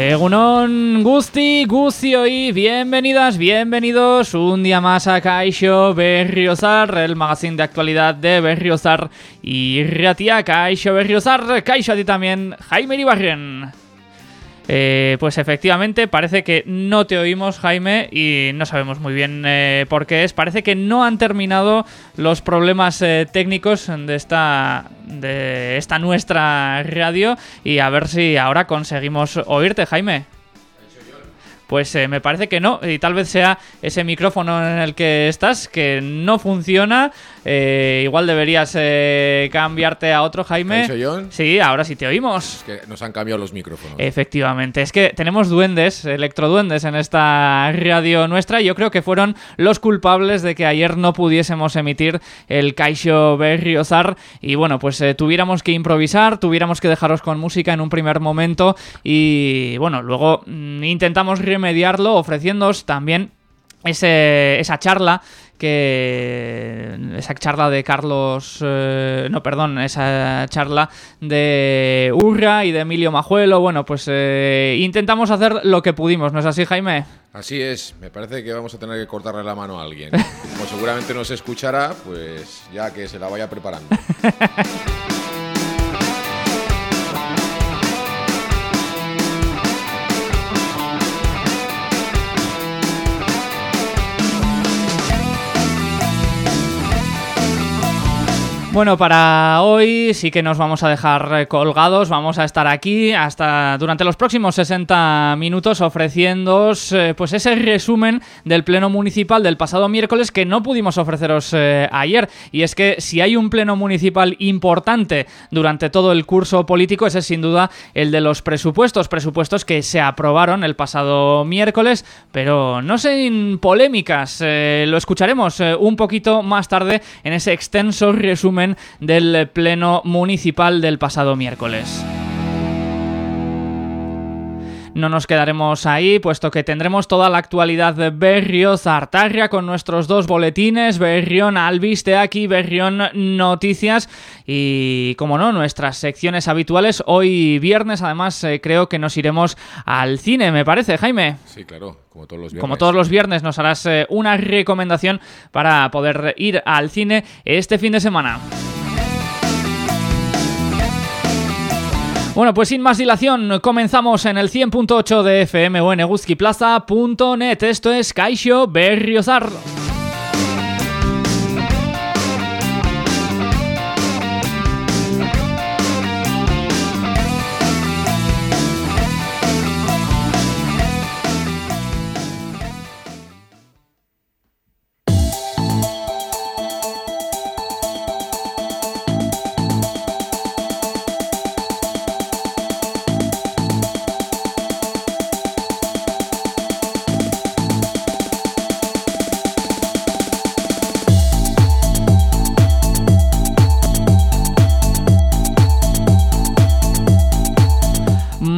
Egunon Gusti, Guzioi, bienvenidas, bienvenidos un día más a Kaixo Berriozar, el magazine de actualidad de Berriozar y Ratia, Kaixo Berriozar, Kaixo a ti también, Jaime Iribarren. Eh, pues efectivamente parece que no te oímos, Jaime, y no sabemos muy bien eh, por qué es. Parece que no han terminado los problemas eh, técnicos de esta, de esta nuestra radio y a ver si ahora conseguimos oírte, Jaime. Pues eh, me parece que no, y tal vez sea ese micrófono en el que estás que no funciona. Eh, igual deberías eh, cambiarte a otro, Jaime. ¿Soy yo? Sí, ahora sí te oímos. Es que nos han cambiado los micrófonos. Efectivamente, es que tenemos duendes, electroduendes en esta radio nuestra y yo creo que fueron los culpables de que ayer no pudiésemos emitir el Kaisho Berriozar y bueno, pues tuviéramos que improvisar, tuviéramos que dejaros con música en un primer momento y bueno, luego mm, intentamos remediarlo ofreciéndoos también ese, esa charla que esa charla de Carlos eh, no perdón esa charla de Urra y de Emilio Majuelo bueno pues eh, intentamos hacer lo que pudimos no es así Jaime Así es, me parece que vamos a tener que cortarle la mano a alguien. Como seguramente no se escuchará, pues ya que se la vaya preparando. Bueno, para hoy sí que nos vamos a dejar eh, colgados, vamos a estar aquí hasta durante los próximos 60 minutos ofreciéndoos eh, pues ese resumen del pleno municipal del pasado miércoles que no pudimos ofreceros eh, ayer. Y es que si hay un pleno municipal importante durante todo el curso político ese es sin duda el de los presupuestos, presupuestos que se aprobaron el pasado miércoles, pero no sin polémicas, lo escucharemos un poquito más tarde en ese extenso resumen del Pleno Municipal del pasado miércoles. No nos quedaremos ahí, puesto que tendremos toda la actualidad de Berrio Zartarria con nuestros dos boletines, Berrión Albiste aquí, Berrión Noticias y, como no, nuestras secciones habituales. Hoy viernes, además, eh, creo que nos iremos al cine, me parece, Jaime. Sí, claro, como todos los viernes. Como todos los viernes nos harás eh, una recomendación para poder ir al cine este fin de semana. Bueno, pues sin más dilación, comenzamos en el 100.8 de FM o en eguzquiplaza.net. Esto es Kaixo Berriozar.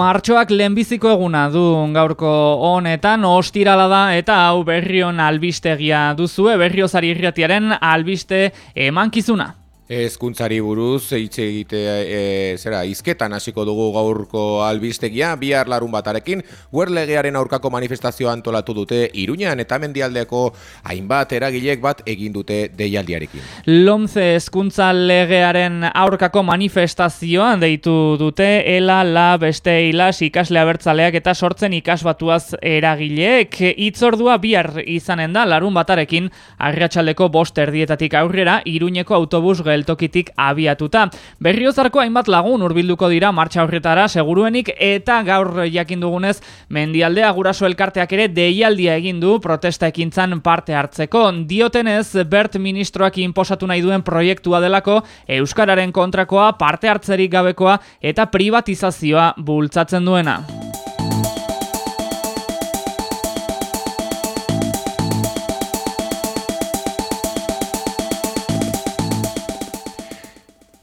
Martxoak lehenbiziko eguna du gaurko honetan, ostirala da eta hau berrion albistegia duzue, berriozari irratiaren albiste emankizuna. Ezkuntzari buruz, hitz egite, e, zera, izketan hasiko dugu gaurko albistegia, bihar larun batarekin, guerlegearen aurkako manifestazioa antolatu dute Iruñan eta mendialdeko hainbat eragilek bat egin dute deialdiarekin. Lomze ezkuntza legearen aurkako manifestazioan deitu dute, ela, la, beste, ilas, ikasle abertzaleak eta sortzen ikasbatuaz eragileek. Itzordua bihar izanen da, larun batarekin, arratsaldeko bost erdietatik aurrera, Iruñeko autobus geltokitik abiatuta. Berriozarko hainbat lagun hurbilduko dira martxa horretara seguruenik eta gaur jakin dugunez mendialdea guraso elkarteak ere deialdia egin du protesta ekintzan parte hartzeko. Diotenez Bert ministroak inposatu nahi duen proiektua delako Euskararen kontrakoa parte hartzerik gabekoa eta privatizazioa bultzatzen duena.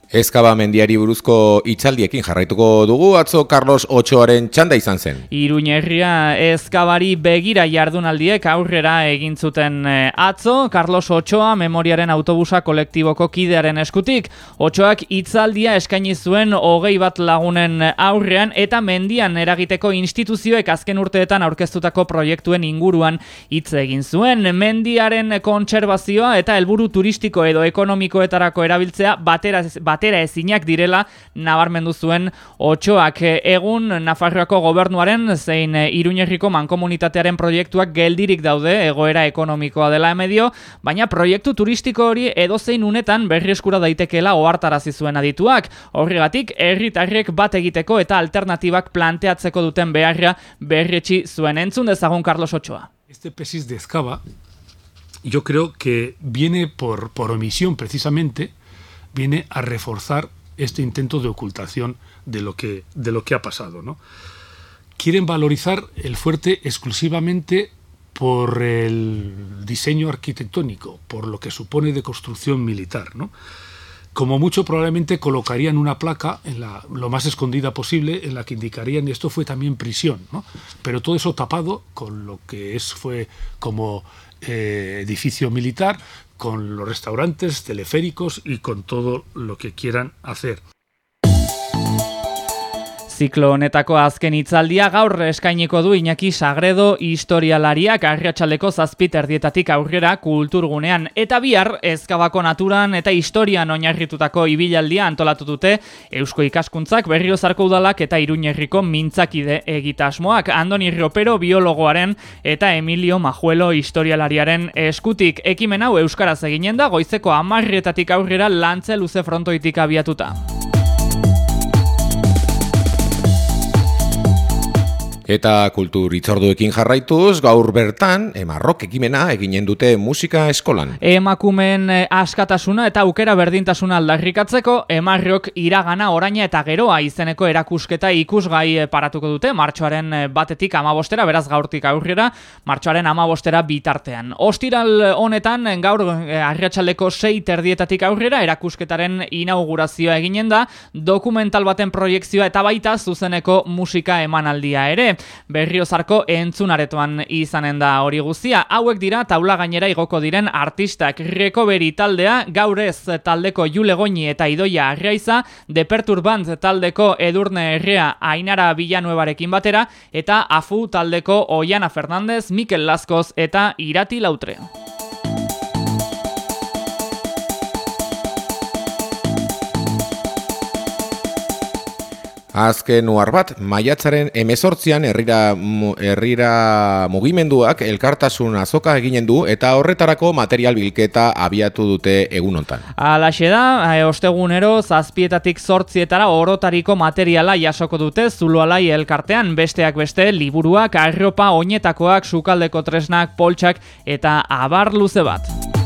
Ezkaba mendiari buruzko itzaldiekin jarraituko dugu, atzo Carlos Ochoaren txanda izan zen. Iruñerria ezkabari begira jardunaldiek aurrera egin zuten eh, atzo, Carlos Ochoa memoriaren autobusa kolektiboko kidearen eskutik. Ochoak itzaldia eskaini zuen hogei bat lagunen aurrean eta mendian eragiteko instituzioek azken urteetan aurkeztutako proiektuen inguruan hitz egin zuen. Mendiaren kontserbazioa eta helburu turistiko edo ekonomikoetarako erabiltzea batera, batera ezinak direla nabarmendu zuen otxoak egun Nafarroako gobernuaren zein Iruñerriko mankomunitatearen proiektuak geldirik daude egoera ekonomikoa dela emedio, baina proiektu turistiko hori edozein unetan berri eskura daitekeela ohartarazi zuen adituak. Horregatik herritarrek bat egiteko eta alternatibak planteatzeko duten beharra berretsi zuen entzun dezagun Carlos Ochoa. Este pesis de Ezcaba yo creo que viene por, por omisión precisamente viene a reforzar este intento de ocultación de lo que, de lo que ha pasado. ¿no? Quieren valorizar el fuerte exclusivamente por el diseño arquitectónico, por lo que supone de construcción militar. ¿no? Como mucho probablemente colocarían una placa en la, lo más escondida posible en la que indicarían esto fue también prisión, ¿no? pero todo eso tapado con lo que es fue como eh, edificio militar, con los restaurantes, teleféricos y con todo lo que quieran hacer. Ziklo honetako azken hitzaldia gaur eskainiko du Iñaki Sagredo historialariak Arriatxaldeko zazpit erdietatik aurrera kulturgunean. Eta bihar ezkabako naturan eta historian oinarritutako ibilaldia antolatu dute Eusko Ikaskuntzak Berriozarko udalak eta Iruñerriko mintzakide egitasmoak. Andoni Ropero biologoaren eta Emilio Majuelo historialariaren eskutik. Ekimen hau euskaraz eginen da goizeko 10 aurrera lantze luze frontoitik abiatuta. Eta kultur itzorduekin jarraituz, gaur bertan, emarrok ekimena eginen dute musika eskolan. Emakumen eh, askatasuna eta aukera berdintasuna aldarrikatzeko, emarrok iragana oraina eta geroa izeneko erakusketa ikusgai eh, paratuko dute, martxoaren eh, batetik amabostera, beraz gaurtik aurrera, martxoaren amabostera bitartean. Ostiral honetan, gaur arriatxaleko sei terdietatik aurrera, erakusketaren inaugurazioa eginen da, dokumental baten proiektzioa eta baita zuzeneko musika emanaldia ere berriozarko entzunaretoan izanen da hori guztia. Hauek dira taula gainera igoko diren artistak rekoberi taldea, gaurez taldeko Jule eta Idoia Arriaiza, Deperturbant taldeko Edurne Herrea Ainara Villanuevarekin batera, eta Afu taldeko Oiana Fernandez, Mikel Laskoz eta Irati Lautre. Azken uar bat, maiatzaren emezortzian herrira, herrira mugimenduak elkartasun azoka eginen du eta horretarako material bilketa abiatu dute egunontan. Alaxe da, e, ostegunero zazpietatik zortzietara orotariko materiala jasoko dute zuloalai elkartean besteak beste liburuak, arropa, oinetakoak, sukaldeko tresnak, poltsak eta abar luze bat.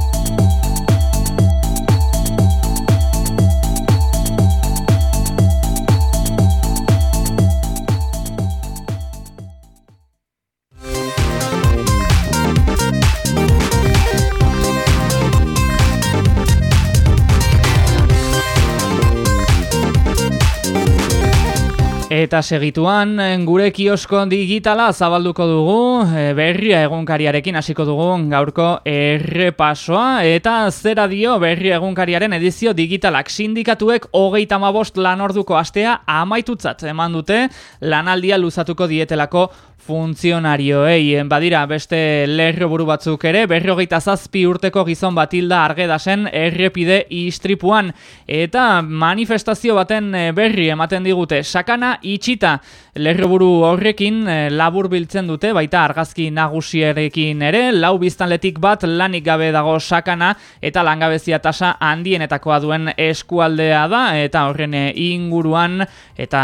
Eta segituan, gure kiosko digitala zabalduko dugu, e, berria egunkariarekin hasiko dugu gaurko errepasoa, eta zera dio berria egunkariaren edizio digitalak. Sindikatuek hogeita mabost lanorduko astea amaitutzat eman dute. Lanaldia luzatuko dietelako funtzionarioei. Badira beste lerro buru batzuk ere berrogeita zazpi urteko gizon batilda argedasen errepide istripuan. Eta manifestazio baten eh, berri ematen digute sakana itxita. Lerroburu horrekin eh, labur biltzen dute baita argazki nagusierekin ere. Lau biztanletik bat lanik gabe dago sakana eta langabezia tasa handienetakoa duen eskualdea da. Eta horren eh, inguruan eta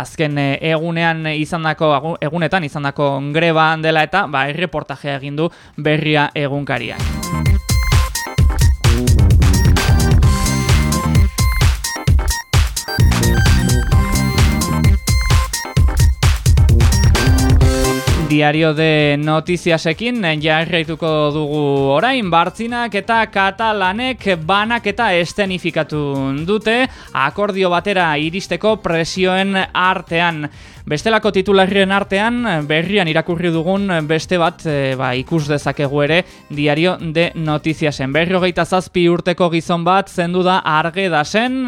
azken egunean izandako egunetan izan izandako greba dela eta ba erreportajea egin du berria egunkariak. Diario de Notiziasekin jarraituko dugu orain Bartzinak eta Katalanek banak eta estenifikatu dute akordio batera iristeko presioen artean. Bestelako titularrien artean, berrian irakurri dugun beste bat e, ba, ikus dezakegu ere diario de notiziasen. Berrogeita zazpi urteko gizon bat zendu da arge da zen,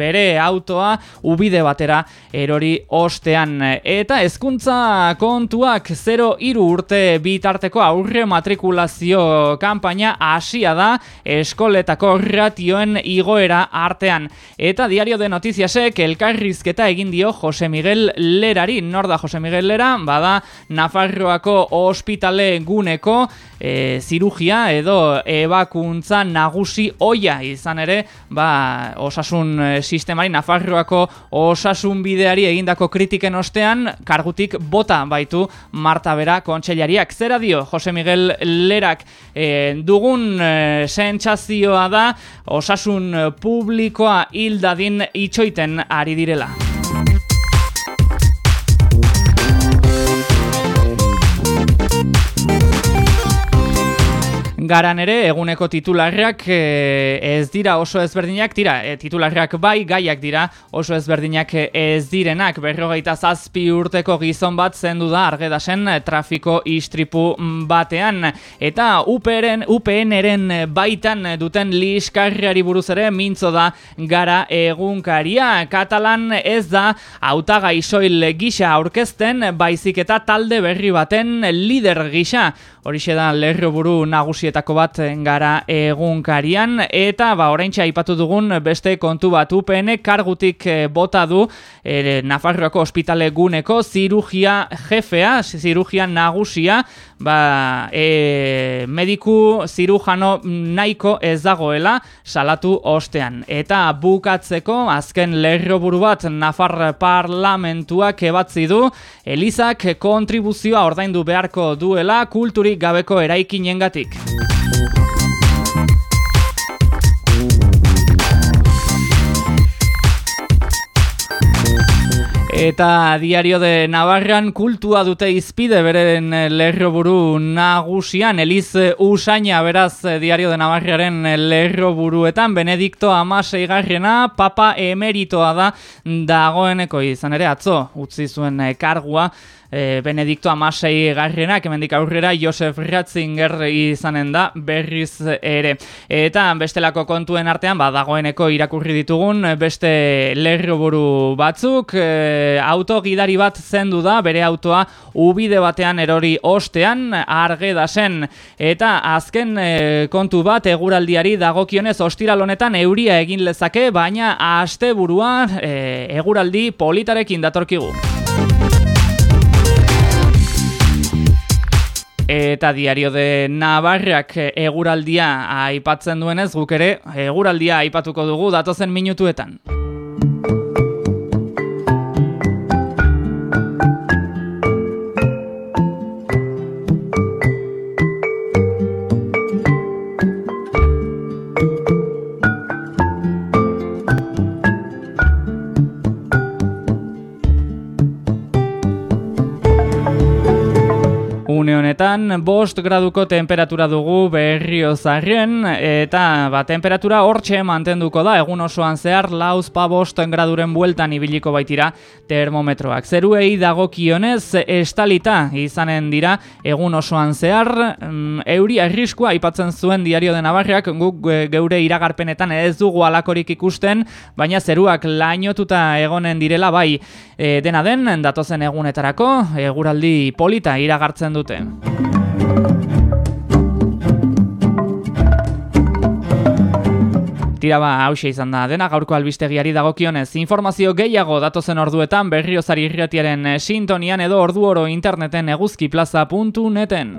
bere autoa ubide batera erori ostean. Eta hezkuntza kontuak 0 iru urte bitarteko aurre matrikulazio kanpaina hasia da eskoletako ratioen igoera artean. Eta diario de notiziasek elkarrizketa egin dio Jose Miguel Lera berari, nor da Jose Miguel Lera, bada Nafarroako ospitale guneko e, zirugia edo ebakuntza nagusi oia izan ere, ba, osasun e, sistemari, Nafarroako osasun bideari egindako kritiken ostean, kargutik bota baitu Marta Bera kontxellariak. Zera dio, Jose Miguel Lerak, e, dugun e, sentsazioa da, osasun publikoa hildadin itxoiten ari direla. Garan ere eguneko titularrak e, ez dira oso ezberdinak, tira, e, titularrak bai, gaiak dira oso ezberdinak ez direnak, berrogeita zazpi urteko gizon bat zendu da argedasen trafiko istripu batean, eta UPN, UPN-eren baitan duten liskarriari buruz ere mintzo da gara egunkaria, katalan ez da autaga isoil gisa aurkezten, baizik eta talde berri baten lider gisa, horixe da lerro buru nagusietako bat gara egunkarian. Eta ba oraintxe aipatu dugun beste kontu bat. UPN kargutik eh, bota du e, Nafarroako ospitale guneko zirugia jefea, zirugia nagusia ba, e, mediku zirujano nahiko ez dagoela salatu ostean. Eta bukatzeko azken lerroburu bat Nafar parlamentuak ebatzi du Elizak kontribuzioa ordaindu beharko duela kulturik gabeko eraikinengatik. Eta diario de Navarran kultua dute izpide beren lerroburu nagusian, Eliz Usaina beraz diario de Navarraren lerroburuetan, Benedikto Amasei garrena, papa emeritoa da dagoeneko izan ere. Atzo, utzi zuen kargua, e, Benedikto Amasei garrenak, hemendik aurrera Josef Ratzinger izanen da berriz ere. Eta bestelako kontuen artean, ba, dagoeneko irakurri ditugun, beste lerroburu batzuk, e, auto gidari bat zendu da, bere autoa ubide batean erori ostean, arge da zen, eta azken e, kontu bat eguraldiari dagokionez ostiral honetan euria egin lezake, baina asteburua e, eguraldi politarekin datorkigu. Eta diario de Navarrak eguraldia aipatzen duenez guk ere eguraldia aipatuko dugu datozen minutuetan. Bost graduko temperatura dugu berrio zarren eta ba, temperatura hortxe mantenduko da egun osoan zehar lauz pa bost graduren bueltan ibiliko baitira termometroak. Zeruei dagokionez estalita izanen dira egun osoan zehar mm, euri arriskua aipatzen zuen diario de Navarrak guk geure iragarpenetan ez dugu alakorik ikusten baina zeruak lainotuta egonen direla bai e, dena den datozen egunetarako eguraldi polita iragartzen dute. Tira ba, hause izan da, dena gaurko albistegiari dagokionez. Informazio gehiago datozen orduetan berriozari irretiaren sintonian edo ordu oro interneten eguzkiplaza.neten.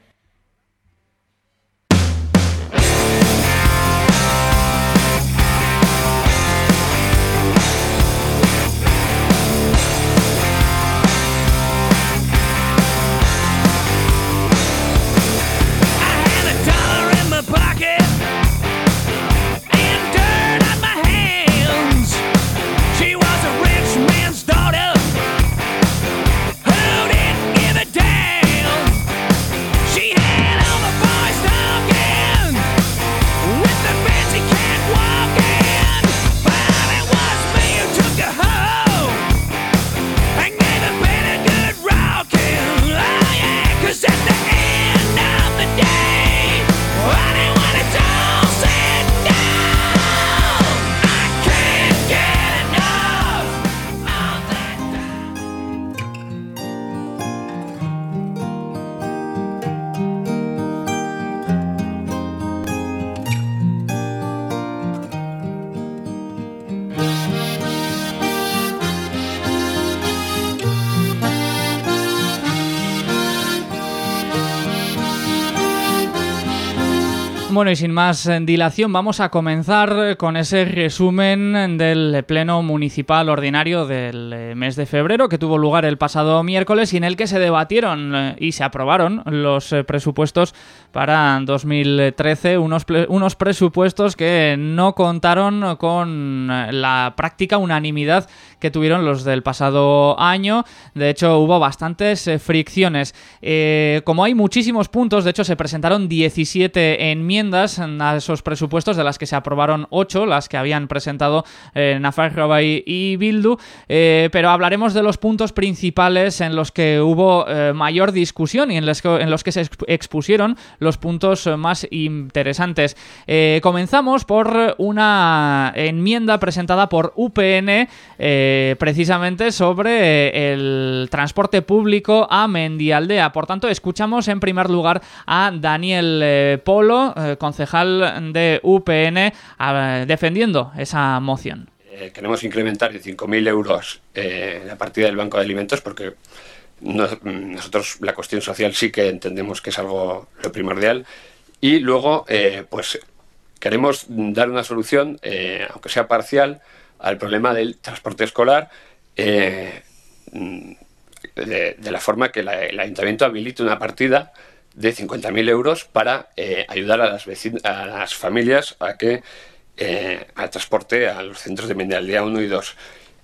Bueno, y sin más eh, dilación, vamos a comenzar con ese resumen del Pleno Municipal Ordinario del eh, mes de febrero que tuvo lugar el pasado miércoles y en el que se debatieron eh, y se aprobaron los presupuestos para 2013, unos, unos presupuestos que no contaron con la práctica unanimidad que tuvieron los del pasado año. De hecho, hubo bastantes fricciones. como hay muchísimos puntos, de hecho se presentaron 17 enmiendas a esos presupuestos, de las que se aprobaron ocho, las que habían presentado eh, y Bildu, eh, pero hablaremos de los puntos principales en los que hubo eh, mayor discusión y en los, que, en los que se expusieron los puntos más interesantes. Eh, comenzamos por una enmienda presentada por UPN precisamente sobre el transporte público a Mendialdea. Por tanto, escuchamos en primer lugar a Daniel Polo, concejal de UPN, defendiendo esa moción. Eh, queremos incrementar de 5.000 euros eh, la partida del Banco de Alimentos porque nosotros la cuestión social sí que entendemos que es algo lo primordial y luego eh, pues queremos dar una solución, aunque sea parcial, al problema del transporte escolar de, la forma que el ayuntamiento habilite una partida de 50.000 euros para eh, ayudar a las, a las familias a que eh, al transporte a los centros de día 1 y 2.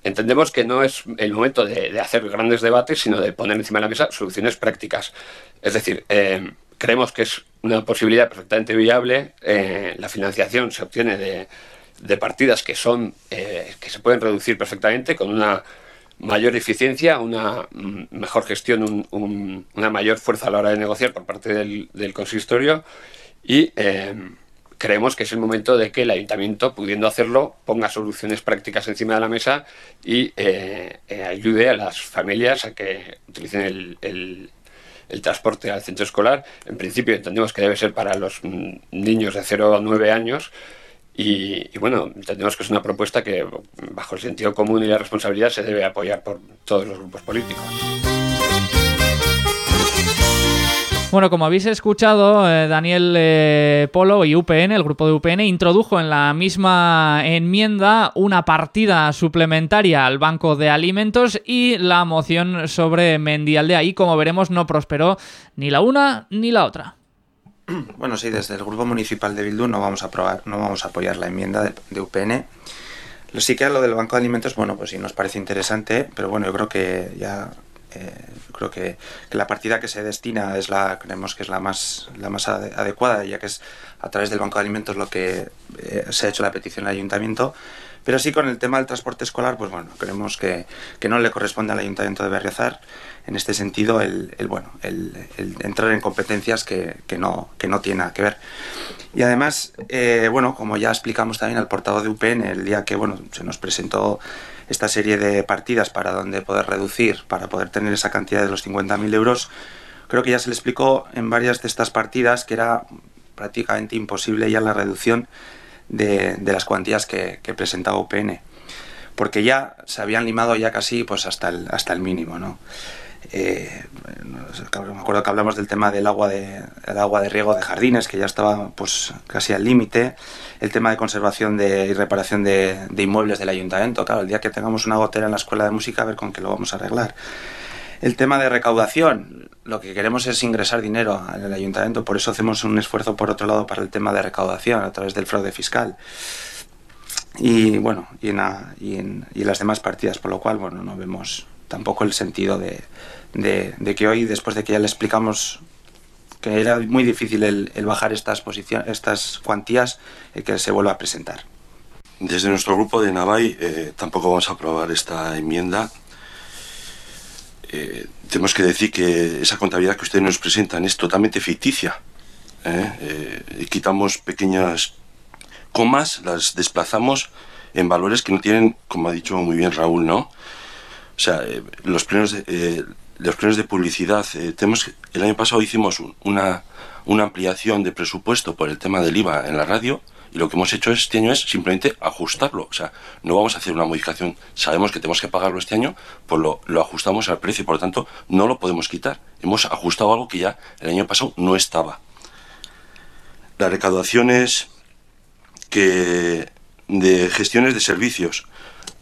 Entendemos que no es el momento de, hacer grandes debates, sino de poner encima de la mesa soluciones prácticas. Es decir, eh, creemos que es una posibilidad perfectamente viable. la financiación se obtiene de, de partidas que son que se pueden reducir perfectamente con una mayor eficiencia, una mejor gestión, una mayor fuerza a la hora de negociar por parte del, consistorio y eh, creemos que es el momento de que el ayuntamiento, pudiendo hacerlo, ponga soluciones prácticas encima de la mesa y eh, eh, ayude a las familias a que utilicen el, el, transporte al centro escolar. En principio entendemos que debe ser para los mm, niños de 0 a 9 años y, bueno, entendemos que es una propuesta que, bajo el sentido común y la responsabilidad, se debe apoyar por todos los grupos políticos. Bueno, como habéis escuchado, eh, Daniel eh, Polo y UPN, el grupo de UPN, introdujo en la misma enmienda una partida suplementaria al Banco de Alimentos y la moción sobre Mendialdea. Y como veremos, no prosperó ni la una ni la otra. Bueno, sí, desde el Grupo Municipal de Bildu no vamos a aprobar, no vamos a apoyar la enmienda de, UPN. Lo sí que lo del Banco de Alimentos, bueno, pues sí nos parece interesante, pero bueno, yo creo que ya eh, creo que, la partida que se destina es la creemos que es la más la más adecuada ya que es a través del banco de alimentos lo que eh, se ha hecho la petición al ayuntamiento pero sí con el tema del transporte escolar pues bueno creemos que, que no le corresponde al ayuntamiento de Berriozar en este sentido el, bueno el, entrar en competencias que, no que no tiene nada que ver y además eh, bueno como ya explicamos también al portavoz de UPN el día que bueno se nos presentó esta serie de partidas para donde poder reducir para poder tener esa cantidad de los 50.000 euros creo que ya se le explicó en varias de estas partidas que era prácticamente imposible ya la reducción de, las cuantías que, que presentaba UPN porque ya se habían limado ya casi pues hasta el, hasta el mínimo, ¿no? Eh, me acuerdo que hablamos del tema del agua de, agua de riego de jardines, que ya estaba pues casi al límite, el tema de conservación de, y reparación de, inmuebles del ayuntamiento, claro, el día que tengamos una gotera en la escuela de música, a ver con qué lo vamos a arreglar. El tema de recaudación, lo que queremos es ingresar dinero el ayuntamiento, por eso hacemos un esfuerzo por otro lado para el tema de recaudación a través del fraude fiscal. Y bueno, y en, y en, y en las demás partidas, por lo cual, bueno, no vemos tampoco el sentido de, que hoy, después de que ya le explicamos que era muy difícil el, bajar estas, posiciones, estas cuantías, eh, que se vuelva a presentar. Desde nuestro grupo de Navai eh, tampoco vamos a aprobar esta enmienda. Eh, tenemos que decir que esa contabilidad que ustedes nos presentan es totalmente ficticia. quitamos pequeñas comas, las desplazamos en valores que no tienen, como ha dicho muy bien Raúl, ¿no? O sea, los plenos de, los planes de publicidad. Eh, tenemos, el año pasado hicimos una, una ampliación de presupuesto por el tema del IVA en la radio y lo que hemos hecho este año es simplemente ajustarlo. O sea, no vamos a hacer una modificación. Sabemos que tenemos que pagarlo este año, pues lo, lo ajustamos al precio por lo tanto no lo podemos quitar. Hemos ajustado algo que ya el año pasado no estaba. Las recaudaciones que de gestiones de servicios.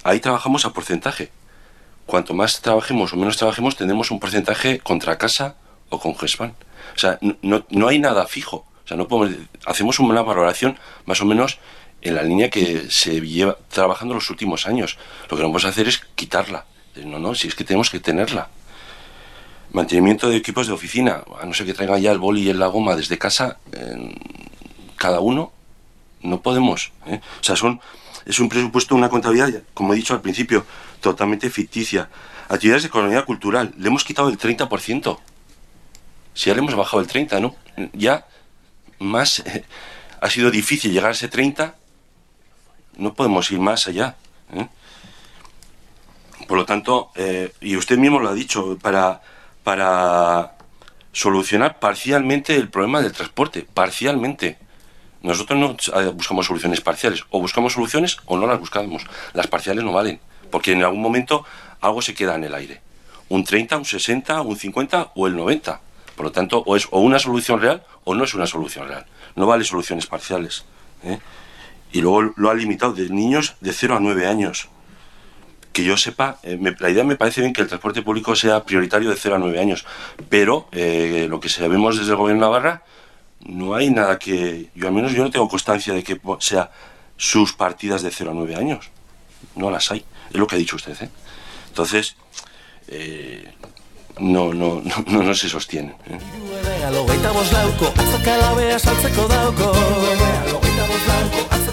Ahí trabajamos a porcentaje cuanto más trabajemos o menos trabajemos, tendremos un porcentaje contra casa o con GESPAN. O sea, no, no hay nada fijo. O sea, no podemos, hacemos una valoración más o menos en la línea que se lleva trabajando los últimos años. Lo que no podemos hacer es quitarla. No, no, si es que tenemos que tenerla. Mantenimiento de equipos de oficina, a no ser que traigan ya el boli y la goma desde casa, cada uno, no podemos. ¿eh? O sea, son es un presupuesto, una contabilidad, como he dicho al principio, totalmente ficticia. Actividades de economía cultural, le hemos quitado el 30%. Si ya le hemos bajado el 30%, ¿no? Ya más eh, ha sido difícil llegar a ese 30%, no podemos ir más allá. ¿eh? Por lo tanto, eh, y usted mismo lo ha dicho, para, para solucionar parcialmente el problema del transporte, parcialmente. Nosotros no buscamos soluciones parciales, o buscamos soluciones o no las buscamos. Las parciales no valen, porque en algún momento algo se queda en el aire. Un 30, un 60, un 50 o el 90. Por lo tanto, o es o una solución real o no es una solución real. No vale soluciones parciales. ¿eh? Y luego lo ha limitado de niños de 0 a 9 años. Que yo sepa, eh, me, la idea me parece bien que el transporte público sea prioritario de 0 a 9 años, pero eh, lo que sabemos desde el gobierno de Navarra no hay nada que, yo al menos yo no tengo constancia de que sea sus partidas de 0 a 9 años. No las hay, es lo que ha dicho usted. ¿eh? Entonces, eh, no, no, no, no, se sostienen. ¿eh?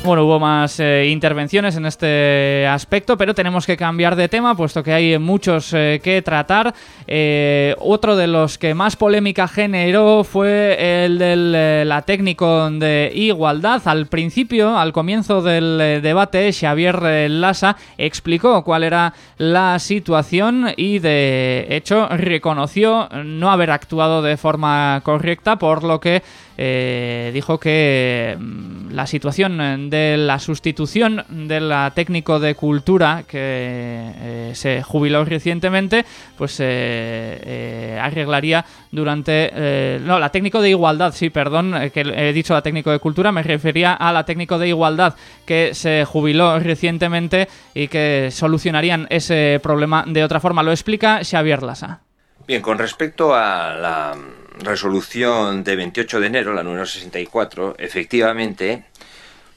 Bueno, hubo más eh, intervenciones en este aspecto, pero tenemos que cambiar de tema, puesto que hay muchos eh, que tratar. Eh, otro de los que más polémica generó fue el eh, la técnico de igualdad. Al principio, al comienzo del debate, Xavier Lassa explicó cuál era la situación y de hecho reconoció no haber actuado de forma correcta, por lo que dijo que mm, la situación de la sustitución del técnico de cultura que eh, se jubiló recientemente, pues eh, eh arreglaría durante... Eh, no, la técnico de igualdad, sí, perdón, que he dicho la técnico de cultura, me refería a la técnico de igualdad que se jubiló recientemente y que solucionarían ese problema de otra forma. Lo explica Xavier Lassa. Bien, con respecto a la resolución de 28 de enero, la número 64, efectivamente,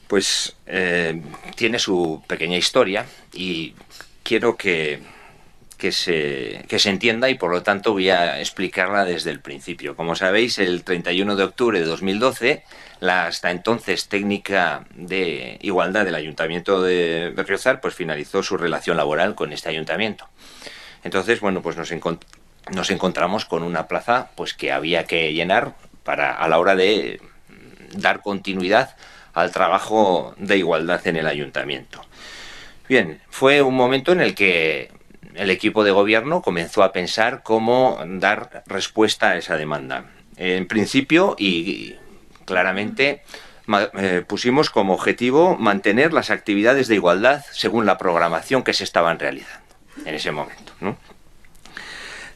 pues eh, tiene su pequeña historia y quiero que, que, se, que se entienda y por lo tanto voy a explicarla desde el principio. Como sabéis, el 31 de octubre de 2012, la hasta entonces técnica de igualdad del Ayuntamiento de Berriozar pues finalizó su relación laboral con este ayuntamiento. Entonces, bueno, pues nos encontramos nos encontramos con una plaza pues que había que llenar para a la hora de dar continuidad al trabajo de igualdad en el ayuntamiento. Bien, fue un momento en el que el equipo de gobierno comenzó a pensar cómo dar respuesta a esa demanda. En principio y claramente eh, pusimos como objetivo mantener las actividades de igualdad según la programación que se estaban realizando en ese momento.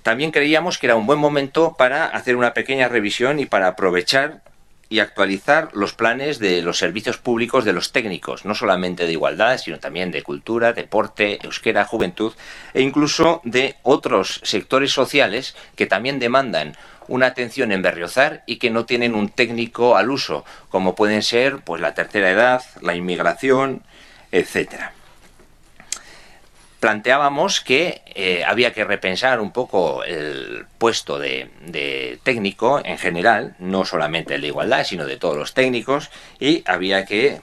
También creíamos que era un buen momento para hacer una pequeña revisión y para aprovechar y actualizar los planes de los servicios públicos de los técnicos, no solamente de igualdad, sino también de cultura, deporte, euskera, juventud e incluso de otros sectores sociales que también demandan una atención en Berriozar y que no tienen un técnico al uso, como pueden ser pues la tercera edad, la inmigración, etcétera. Planteábamos que eh, había que repensar un poco el puesto de, técnico en general, no solamente el de igualdad, sino de todos los técnicos, y había que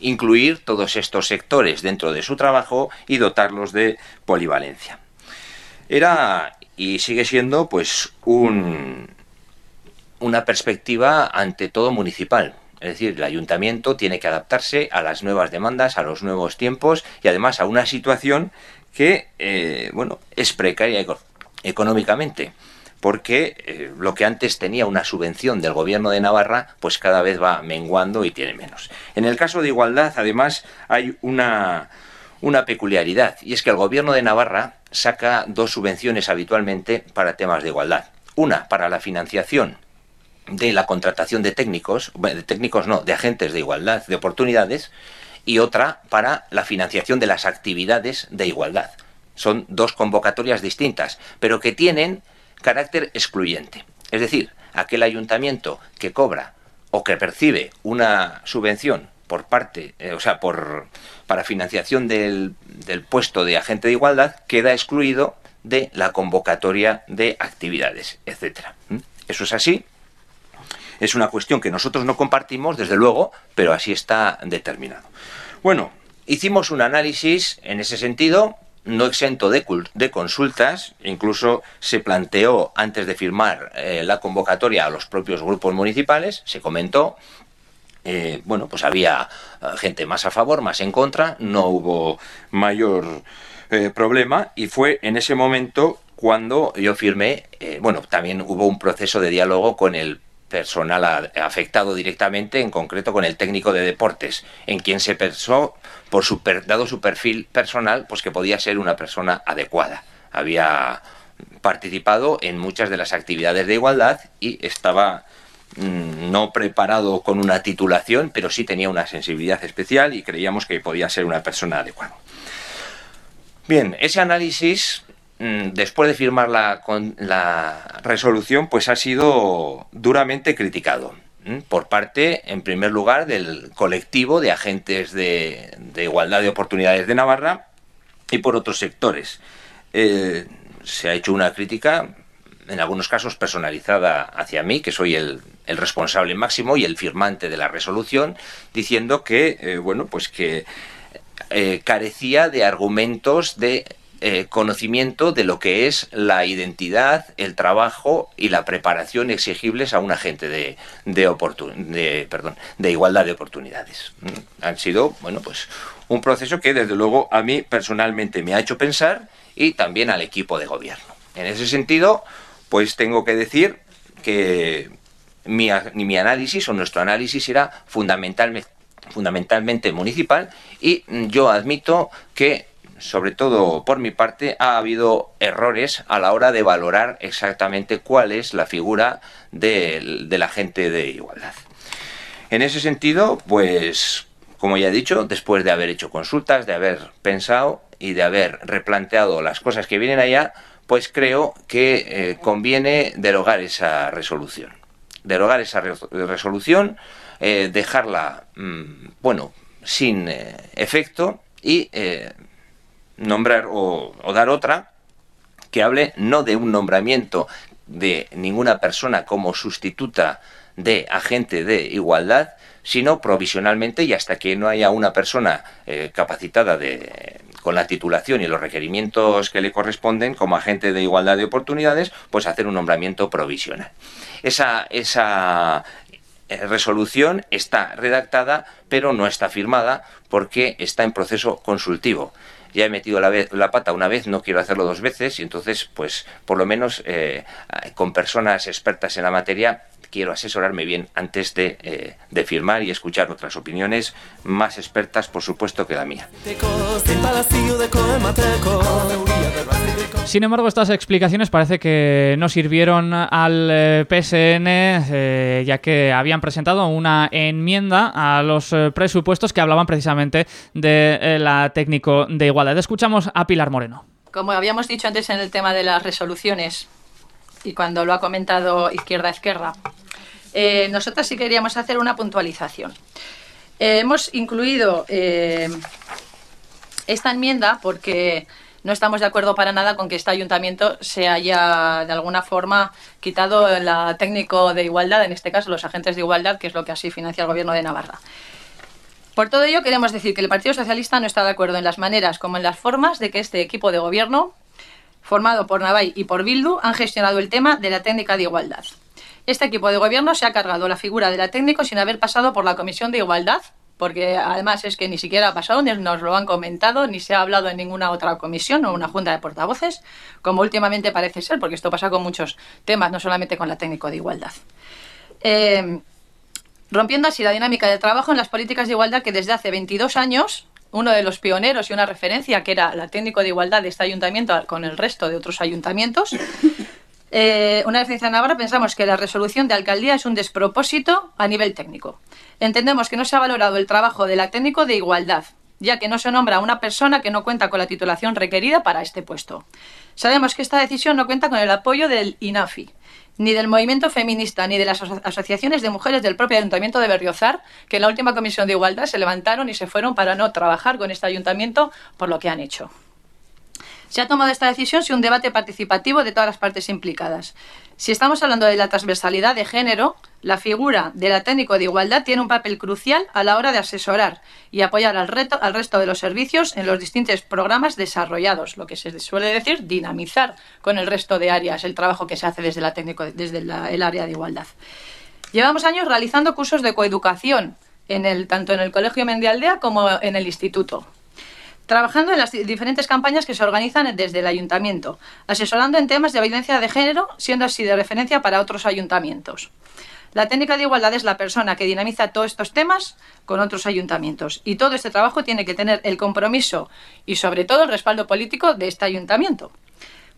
incluir todos estos sectores dentro de su trabajo y dotarlos de polivalencia. Era y sigue siendo pues un, una perspectiva ante todo municipal. Es decir, el ayuntamiento tiene que adaptarse a las nuevas demandas, a los nuevos tiempos y además a una situación que, eh, bueno, es precaria económicamente porque eh, lo que antes tenía una subvención del gobierno de Navarra, pues cada vez va menguando y tiene menos. En el caso de igualdad, además, hay una, una peculiaridad, y es que el gobierno de Navarra saca dos subvenciones habitualmente para temas de igualdad. Una para la financiación de la contratación de técnicos, de técnicos no, de agentes de igualdad de oportunidades, y otra para la financiación de las actividades de igualdad. Son dos convocatorias distintas, pero que tienen carácter excluyente. Es decir, aquel ayuntamiento que cobra o que percibe una subvención por parte, eh, o sea, por, para financiación del, del puesto de agente de igualdad, queda excluido de la convocatoria de actividades, etcétera. ¿Mm? Eso es así. Es una cuestión que nosotros no compartimos, desde luego, pero así está determinado. Bueno, hicimos un análisis en ese sentido, no exento de, de, consultas, incluso se planteó antes de firmar eh, la convocatoria a los propios grupos municipales, se comentó eh, bueno, pues había eh, gente más a favor, más en contra, no hubo mayor problema y fue en ese momento cuando yo firmé, bueno, también hubo un proceso de diálogo con el personal afectado directamente, en concreto con el técnico de deportes, en quien se pensó, por su dado su perfil personal, pues que podía ser una persona adecuada. Había participado en muchas de las actividades de igualdad y estaba Mm, no preparado con una titulación, pero sí tenía una sensibilidad especial y creíamos que podía ser una persona adecuada. Bien, ese análisis, después de firmar la, la resolución, pues ha sido duramente criticado por parte, en primer lugar, del colectivo de agentes de, igualdad de oportunidades de Navarra y por otros sectores. Eh, se ha hecho una crítica, en algunos casos personalizada hacia mí, que soy el, el responsable máximo y el firmante de la resolución, diciendo que, eh, bueno, pues que eh, carecía de argumentos de eh, conocimiento de lo que es la identidad, el trabajo y la preparación exigibles a un agente de, de, perdón, de igualdad de oportunidades. Mm, han sido, bueno, pues un proceso que desde luego a mí personalmente me ha hecho pensar y también al equipo de gobierno. En ese sentido, pues tengo que decir que mi, mi análisis o nuestro análisis era fundamentalmente, fundamentalmente municipal y yo admito que sobre todo por mi parte, ha habido errores a la hora de valorar exactamente cuál es la figura de, la gente de igualdad. En ese sentido, pues, como ya he dicho, después de haber hecho consultas, de haber pensado y de haber replanteado las cosas que vienen allá, pues creo que eh, conviene derogar esa resolución derogar esa resolución, eh, dejarla, mm, bueno, sin eh, efecto y nombrar o, dar otra que hable no de un nombramiento de ninguna persona como sustituta de agente de igualdad, sino provisionalmente y hasta que no haya una persona capacitada de, con la titulación y los requerimientos que le corresponden como agente de igualdad de oportunidades, pues hacer un nombramiento provisional. Esa, esa eh, resolución está redactada, pero no está firmada porque está en proceso consultivo. Ya he metido la, la pata una vez, no quiero hacerlo dos veces, y entonces, pues, por lo menos eh, con personas expertas en la materia, quiero asesorarme bien antes de, eh, de firmar y escuchar otras opiniones más expertas, por supuesto, que la mía. Sin embargo, estas explicaciones parece que no sirvieron al eh, PSN, eh, ya que habían presentado una enmienda a los eh, presupuestos que hablaban precisamente de la técnico de igualdad. Escuchamos a Pilar Moreno. Como habíamos dicho antes en el tema de las resoluciones y cuando lo ha comentado Izquierda Esquerra, eh, nosotros sí queríamos hacer una puntualización. Hemos incluido esta enmienda porque no estamos de acuerdo para nada con que este ayuntamiento se haya de alguna forma quitado la técnico de igualdad, en este caso los agentes de igualdad, que es lo que así financia el gobierno de Navarra. Por todo ello, queremos decir que el Partido Socialista no está de acuerdo en las maneras como en las formas de que este equipo de gobierno, formado por Navai y por Bildu, han gestionado el tema de la técnica de igualdad. Este equipo de gobierno se ha cargado la figura de la técnico sin haber pasado por la Comisión de Igualdad, porque además es que ni siquiera ha pasado, ni nos lo han comentado, ni se ha hablado en ninguna otra comisión o una junta de portavoces, como últimamente parece ser, porque esto pasa con muchos temas, no solamente con la técnico de igualdad. Eh, rompiendo así la dinámica de trabajo en las políticas de igualdad que desde hace 22 años, uno de los pioneros y una referencia que era la técnico de igualdad de este ayuntamiento con el resto de otros ayuntamientos, eh, una vez en Navarra pensamos que la resolución de alcaldía es un despropósito a nivel técnico. Entendemos que no se ha valorado el trabajo de la técnico de igualdad, ya que no se nombra a una persona que no cuenta con la titulación requerida para este puesto. Sabemos que esta decisión no cuenta con el apoyo del INAFI, ni del movimiento feminista, ni de las aso- asociaciones de mujeres del propio ayuntamiento de Berriozar, que en la última comisión de igualdad se levantaron y se fueron para no trabajar con este ayuntamiento por lo que han hecho. Se ha tomado esta decisión sin un debate participativo de todas las partes implicadas. Si estamos hablando de la transversalidad de género, la figura de la técnico de igualdad tiene un papel crucial a la hora de asesorar y apoyar al, reto, al resto de los servicios en los distintos programas desarrollados, lo que se suele decir dinamizar con el resto de áreas el trabajo que se hace desde, la técnico, desde el área de igualdad. Llevamos años realizando cursos de coeducación, en el, tanto en el Colegio Mendialdea como en el Instituto trabajando en las di- diferentes campañas que se organizan desde el ayuntamiento, asesorando en temas de violencia de género, siendo así de referencia para otros ayuntamientos. La técnica de igualdad es la persona que dinamiza todos estos temas con otros ayuntamientos y todo este trabajo tiene que tener el compromiso y sobre todo el respaldo político de este ayuntamiento.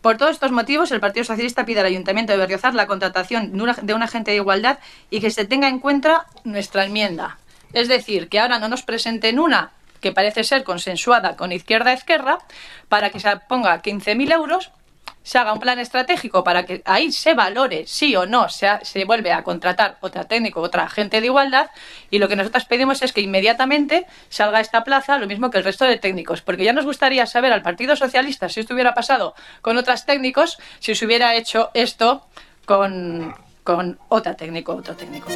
Por todos estos motivos, el Partido Socialista pide al Ayuntamiento de Berriozar la contratación de un agente de igualdad y que se tenga en cuenta nuestra enmienda. Es decir, que ahora no nos presenten una que parece ser consensuada con Izquierda Esquerra para que se ponga 15.000 euros, se haga un plan estratégico para que ahí se valore sí o no se, se vuelve a contratar otra técnico, otra agente de igualdad y lo que nosotros pedimos es que inmediatamente salga esta plaza lo mismo que el resto de técnicos, porque ya nos gustaría saber al Partido Socialista si esto hubiera pasado con otras técnicos, si se hubiera hecho esto con, con otra técnico, otro técnico.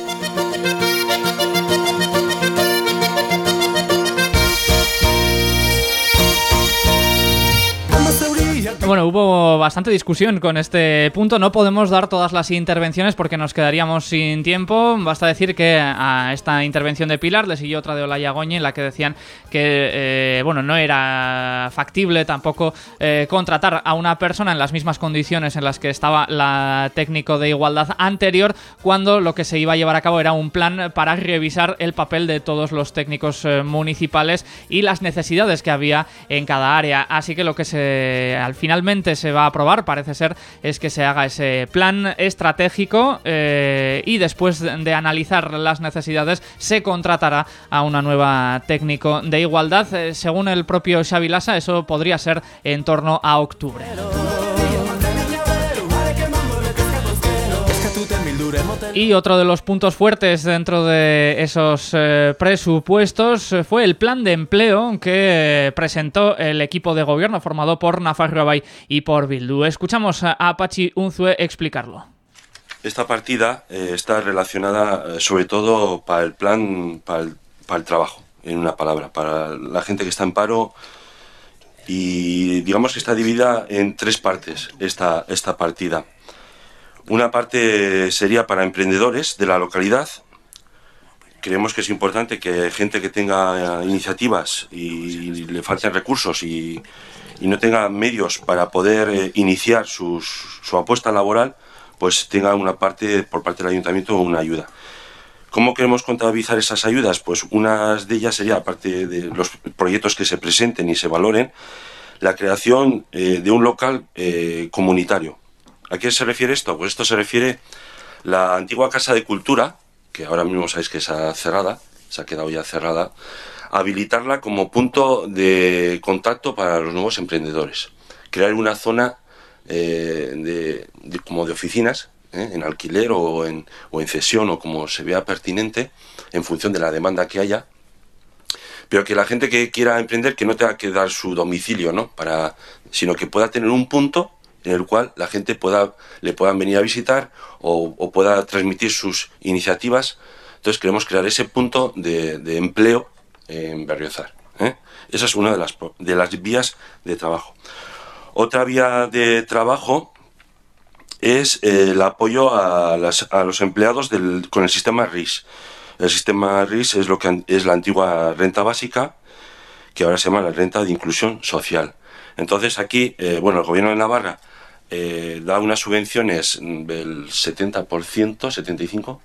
Bueno, hubo bastante discusión con este punto. No podemos dar todas las intervenciones porque nos quedaríamos sin tiempo. Basta decir que a esta intervención de Pilar le siguió otra de Olaya Goñi en la que decían que eh, bueno no era factible tampoco eh, contratar a una persona en las mismas condiciones en las que estaba la técnico de igualdad anterior cuando lo que se iba a llevar a cabo era un plan para revisar el papel de todos los técnicos eh, municipales y las necesidades que había en cada área. Así que lo que se al finalmente se va a aprobar parece ser es que se haga ese plan estratégico eh, y después de analizar las necesidades se contratará a una nueva técnico de igualdad. Eh, según el propio Xavi Lassa, eso podría ser en torno a octubre. Y otro de los puntos fuertes dentro de esos eh, presupuestos eh, fue el plan de empleo que eh, presentó el equipo de gobierno formado por Nafarro Abay y por Bildu. Escuchamos a Apache Unzue explicarlo. Esta partida está relacionada sobre todo para el plan, para el, para el trabajo, en una palabra, para la gente que está en paro y digamos que está dividida en tres partes esta, esta partida. Una parte sería para emprendedores de la localidad. Creemos que es importante que gente que tenga eh, iniciativas y le falten recursos y, no tenga medios para poder eh, iniciar su apuesta laboral, pues tenga una parte por parte del ayuntamiento una ayuda. ¿Cómo queremos contabilizar esas ayudas? Pues una de ellas sería, aparte de los proyectos que se presenten y se valoren, la creación eh, de un local comunitario. ¿A qué se refiere esto? Pues esto se refiere la antigua Casa de Cultura, que ahora mismo sabéis que está cerrada, se ha quedado ya cerrada, habilitarla como punto de contacto para los nuevos emprendedores. Crear una zona eh, de, como de oficinas ¿eh? en alquiler o en, cesión o como se vea pertinente en función de la demanda que haya pero que la gente que quiera emprender que no tenga que dar su domicilio no para sino que pueda tener un punto en el cual la gente pueda le puedan venir a visitar o, pueda transmitir sus iniciativas entonces queremos crear ese punto de, empleo en Berriozar ¿eh? esa es una de las de las vías de trabajo otra vía de trabajo es eh, el apoyo a, los empleados con el sistema RIS. El sistema RIS es lo que es la antigua renta básica, que ahora se llama la renta de inclusión social. Entonces aquí, eh, bueno, el gobierno de Navarra eh, da unas subvenciones del 70%, 75%,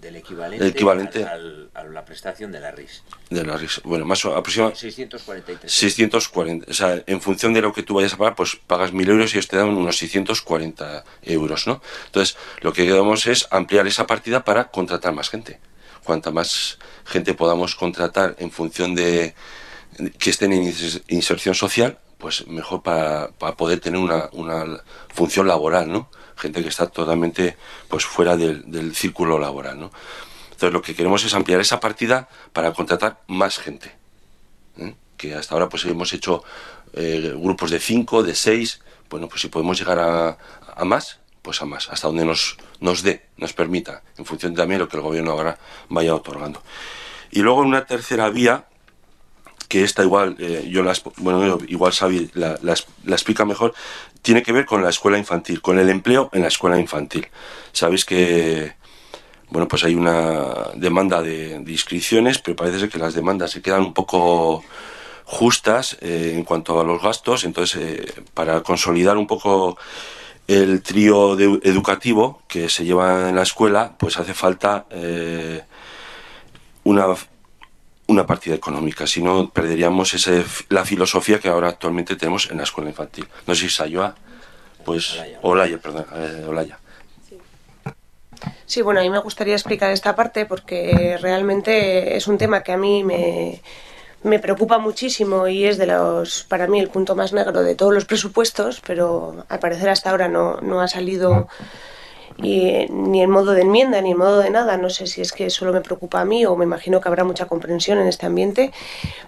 del equivalente, equivalente a la prestación de la RIS. De la RIS. Bueno, más aproximadamente. 643. 640. O sea, en función de lo que tú vayas a pagar, pues pagas 1.000 euros y ellos te dan unos 640 euros, ¿no? Entonces, lo que queremos es ampliar esa partida para contratar más gente. Cuanta más gente podamos contratar en función de que estén en inserción social, pues mejor para, para poder tener una, una función laboral, ¿no? gente que está totalmente pues fuera del, círculo laboral. ¿no? Entonces lo que queremos es ampliar esa partida para contratar más gente. ¿eh? Que hasta ahora pues hemos hecho eh, grupos de 5, de 6, bueno pues si podemos llegar a, a, más, pues a más, hasta donde nos, nos dé, nos permita, en función también de lo que el gobierno ahora vaya otorgando. Y luego una tercera vía que esta igual, eh, yo las, bueno, igual Xavi la, la, explica mejor, tiene que ver con la escuela infantil, con el empleo en la escuela infantil. Sabéis que, bueno, pues hay una demanda de, inscripciones, pero parece ser que las demandas se quedan un poco justas eh, en cuanto a los gastos, entonces eh, para consolidar un poco el trío educativo que se lleva en la escuela, pues hace falta una una partida económica, si no perderíamos ese, la filosofía que ahora actualmente tenemos en la escuela infantil. No sé si Sayoa, pues Olaya, perdón, eh, Olaya. Sí, bueno, a mí me gustaría explicar esta parte porque realmente es un tema que a mí me, me preocupa muchísimo y es de los, para mí, el punto más negro de todos los presupuestos, pero al parecer hasta ahora no, no ha salido y, ni en modo de enmienda ni en modo de nada. No sé si es que solo me preocupa a mí o me imagino que habrá mucha comprensión en este ambiente.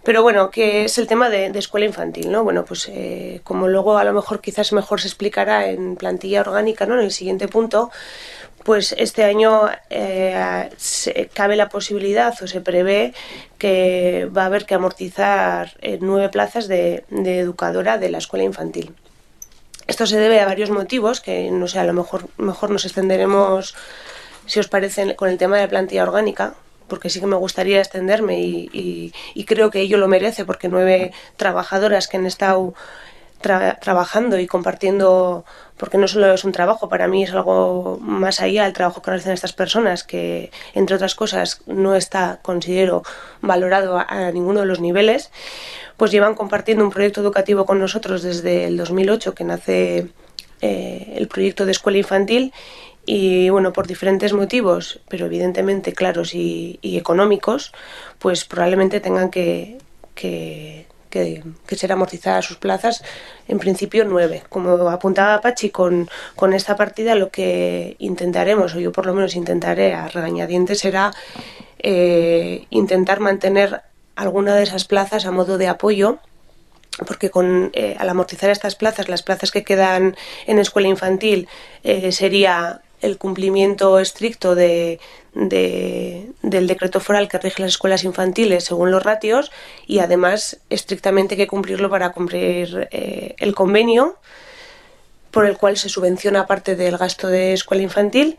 Pero bueno, que es el tema de, escuela infantil, ¿no? Bueno, pues eh, como luego a lo mejor quizás mejor se explicará en plantilla orgánica, ¿no? En el siguiente punto, pues este año eh, cabe la posibilidad o se prevé que va a haber que amortizar eh, nueve plazas de, de educadora de la escuela infantil. Esto se debe a varios motivos que, no sé, a lo mejor, mejor nos extenderemos, si os parece, con el tema de la plantilla orgánica, porque sí que me gustaría extenderme y, creo que ello lo merece, porque nueve trabajadoras que han estado trabajando y compartiendo, porque no solo es un trabajo, para mí es algo más allá el trabajo que realizan estas personas, que entre otras cosas no está, considero, valorado a ninguno de los niveles pues llevan compartiendo un proyecto educativo con nosotros desde el 2008 que nace eh, el proyecto de escuela infantil y bueno, por diferentes motivos, pero evidentemente claros y, económicos, pues probablemente tengan que, que, que, ser amortizadas sus plazas, en principio nueve. Como apuntaba Pachi, con, con esta partida lo que intentaremos, o yo por lo menos intentaré a regañadientes, será eh, intentar mantener alguna de esas plazas a modo de apoyo porque con, eh, al amortizar estas plazas, las plazas que quedan en escuela infantil, eh, sería el cumplimiento estricto de, del decreto foral que rige las escuelas infantiles según los ratios y además estrictamente que cumplirlo para cumplir eh, el convenio por el cual se subvenciona parte del gasto de escuela infantil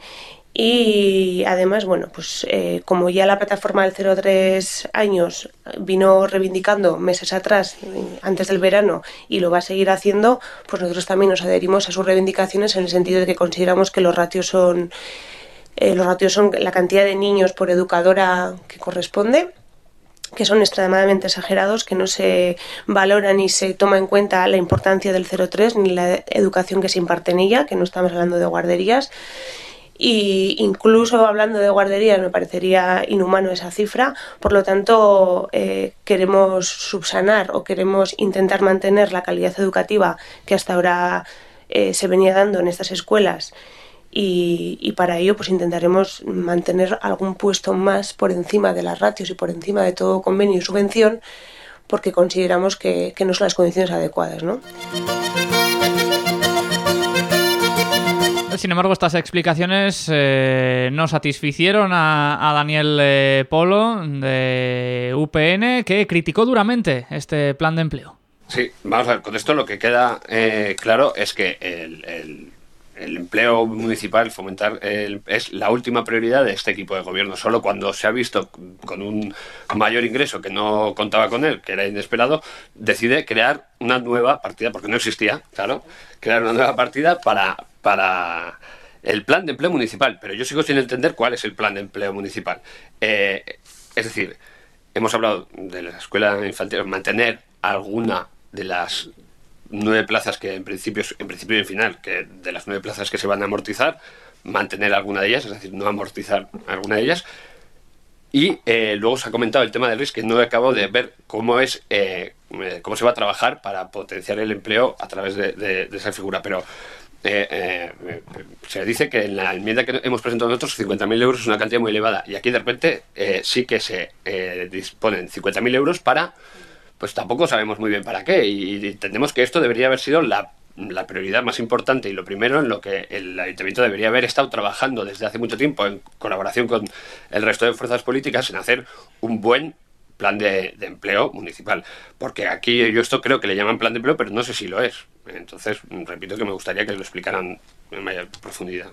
Y además, bueno, pues eh, como ya la plataforma del 03 años vino reivindicando meses atrás, antes del verano, y lo va a seguir haciendo, pues nosotros también nos adherimos a sus reivindicaciones en el sentido de que consideramos que los ratios son, eh, los ratios son la cantidad de niños por educadora que corresponde que son extremadamente exagerados, que no se valora ni se toma en cuenta la importancia del 03 ni la educación que se imparte en ella, que no estamos hablando de guarderías. Y incluso hablando de guarderías me parecería inhumano esa cifra, por lo tanto eh, queremos subsanar o queremos intentar mantener la calidad educativa que hasta ahora eh, se venía dando en estas escuelas y, para ello pues intentaremos mantener algún puesto más por encima de las ratios y por encima de todo convenio y subvención porque consideramos que, no son las condiciones adecuadas. ¿no? Sin embargo, estas explicaciones eh, no satisficieron a, Daniel eh, Polo de UPN, que criticó duramente este plan de empleo. Sí, vamos a ver, con esto lo que queda eh, claro es que el el empleo municipal, fomentar, es la última prioridad de este equipo de gobierno. Solo cuando se ha visto con un mayor ingreso que no contaba con él, que era inesperado, decide crear una nueva partida, porque no existía, claro, crear una nueva partida para, para el plan de empleo municipal. Pero yo sigo sin entender cuál es el plan de empleo municipal. Eh, es decir, hemos hablado de la escuela infantil, mantener alguna de las nueve plazas que en principio, en principio y en final, que de las nueve plazas que se van a amortizar, mantener alguna de ellas, es decir, no amortizar alguna de ellas. Y eh, luego se ha comentado el tema del riesgo, que no acabo de ver cómo es eh, eh, cómo se va a trabajar para potenciar el empleo a través de, esa figura. Pero se dice que en la enmienda que hemos presentado nosotros, 50.000 euros es una cantidad muy elevada. Y aquí de repente sí que se disponen 50.000 euros para pues tampoco sabemos muy bien para qué. Y entendemos que esto debería haber sido la, prioridad más importante y lo primero en lo que el ayuntamiento debería haber estado trabajando desde hace mucho tiempo en colaboración con el resto de fuerzas políticas en hacer un buen plan de, de, empleo municipal. Porque aquí yo esto creo que le llaman plan de empleo, pero no sé si lo es. Entonces, repito que me gustaría que lo explicaran en mayor profundidad.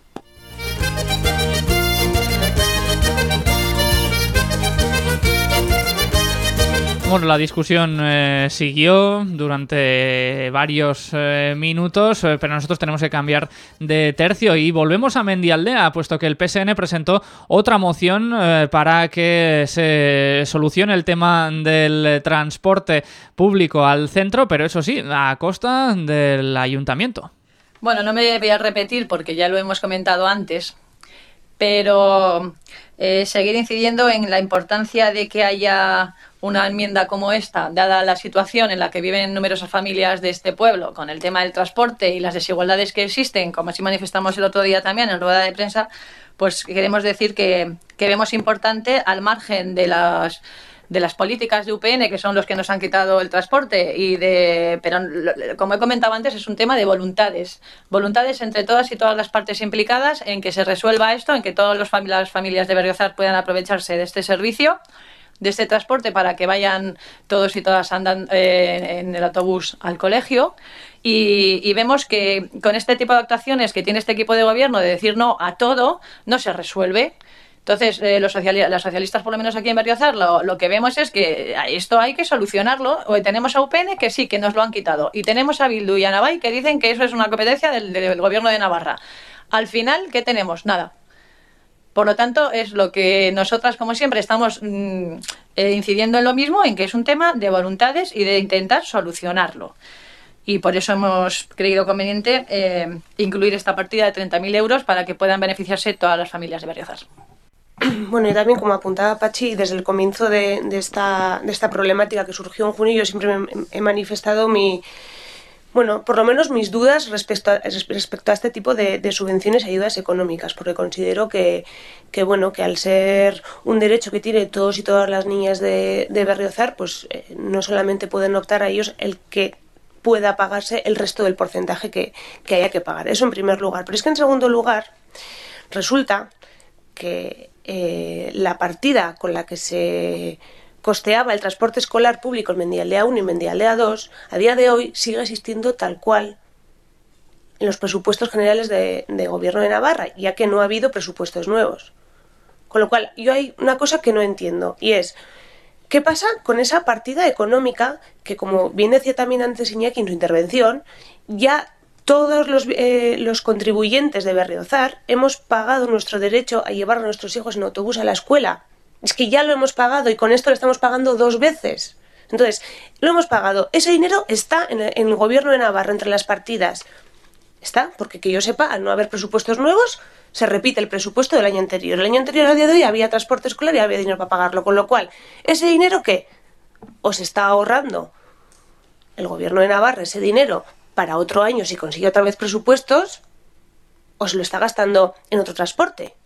Bueno, la discusión eh, siguió durante varios eh, minutos, eh, pero nosotros tenemos que cambiar de tercio y volvemos a Mendialdea, puesto que el PSN presentó otra moción para que se solucione el tema del transporte público al centro, pero eso sí, a costa del ayuntamiento. Bueno, no me voy a repetir porque ya lo hemos comentado antes, pero seguir incidiendo en la importancia de que haya una enmienda como esta, dada la situación en la que viven numerosas familias de este pueblo, con el tema del transporte y las desigualdades que existen, como así manifestamos el otro día también en rueda de prensa, pues queremos decir que, vemos importante, al margen de las de las políticas de UPN, que son los que nos han quitado el transporte, y de, pero como he comentado antes, es un tema de voluntades. Voluntades entre todas y todas las partes implicadas en que se resuelva esto, en que todas las familias de Berriozar puedan aprovecharse de este servicio de este transporte para que vayan todos y todas andan eh, en el autobús al colegio. Y, vemos que con este tipo de actuaciones que tiene este equipo de gobierno de decir no a todo, no se resuelve. Entonces, eh, los las socialistas, por lo menos aquí en Berriozar, lo, que vemos es que esto hay que solucionarlo. O tenemos a UPN que sí, que nos lo han quitado. Y tenemos a Bildu y a Navai que dicen que eso es una competencia del gobierno de Navarra. Al final, ¿qué tenemos? Nada. Por lo tanto, es lo que nosotras, como siempre, estamos mm, eh, incidiendo en lo mismo, en que es un tema de voluntades y de intentar solucionarlo. Y por eso hemos creído conveniente eh, incluir esta partida de 30.000 euros para que puedan beneficiarse todas las familias de Berriozar. Bueno, y también como apuntaba Pachi, desde el comienzo de, esta, de esta problemática que surgió en junio, yo siempre he manifestado mi, bueno, por lo menos mis dudas respecto a, respecto a este tipo de, subvenciones y ayudas económicas, porque considero que, que, bueno, que al ser un derecho que tiene todos y todas las niñas de, de Berriozar, pues eh, no solamente pueden optar a ellos el que pueda pagarse el resto del porcentaje que, que haya que pagar. Eso en primer lugar. Pero es que en segundo lugar, resulta que eh, la partida con la que se costeaba el transporte escolar público en Mendialdea 1 y Mendialdea 2, a día de hoy sigue existiendo tal cual en los presupuestos generales de, de gobierno de Navarra, ya que no ha habido presupuestos nuevos. Con lo cual, yo hay una cosa que no entiendo y es, ¿qué pasa con esa partida económica que, como bien decía también antes Iñaki en su intervención, ya todos los, eh, los contribuyentes de Berriozar hemos pagado nuestro derecho a llevar a nuestros hijos en autobús a la escuela? Es que ya lo hemos pagado y con esto lo estamos pagando dos veces. Entonces, lo hemos pagado. Ese dinero está en el, gobierno de Navarra, entre las partidas. Está, porque que yo sepa, al no haber presupuestos nuevos, se repite el presupuesto del año anterior. El año anterior, a día de hoy, había transporte escolar y había dinero para pagarlo. Con lo cual, ese dinero que os está ahorrando el gobierno de Navarra, ese dinero, para otro año, si consigue otra vez presupuestos, os lo está gastando en otro transporte.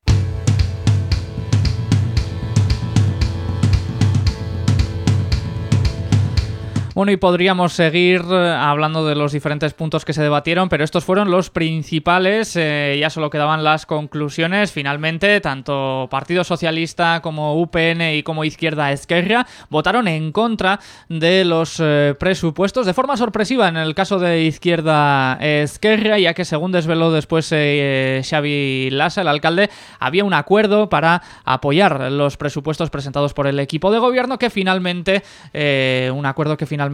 Bueno, y podríamos seguir eh, hablando de los diferentes puntos que se debatieron, pero estos fueron los principales. Eh, ya solo quedaban las conclusiones. Finalmente, tanto Partido Socialista como UPN y como Izquierda Esquerra votaron en contra de los eh, presupuestos de forma sorpresiva en el caso de Izquierda Esquerra, ya que según desveló después eh, Xavi Lassa, el alcalde, había un acuerdo para apoyar los presupuestos presentados por el equipo de gobierno que finalmente, un acuerdo que finalmente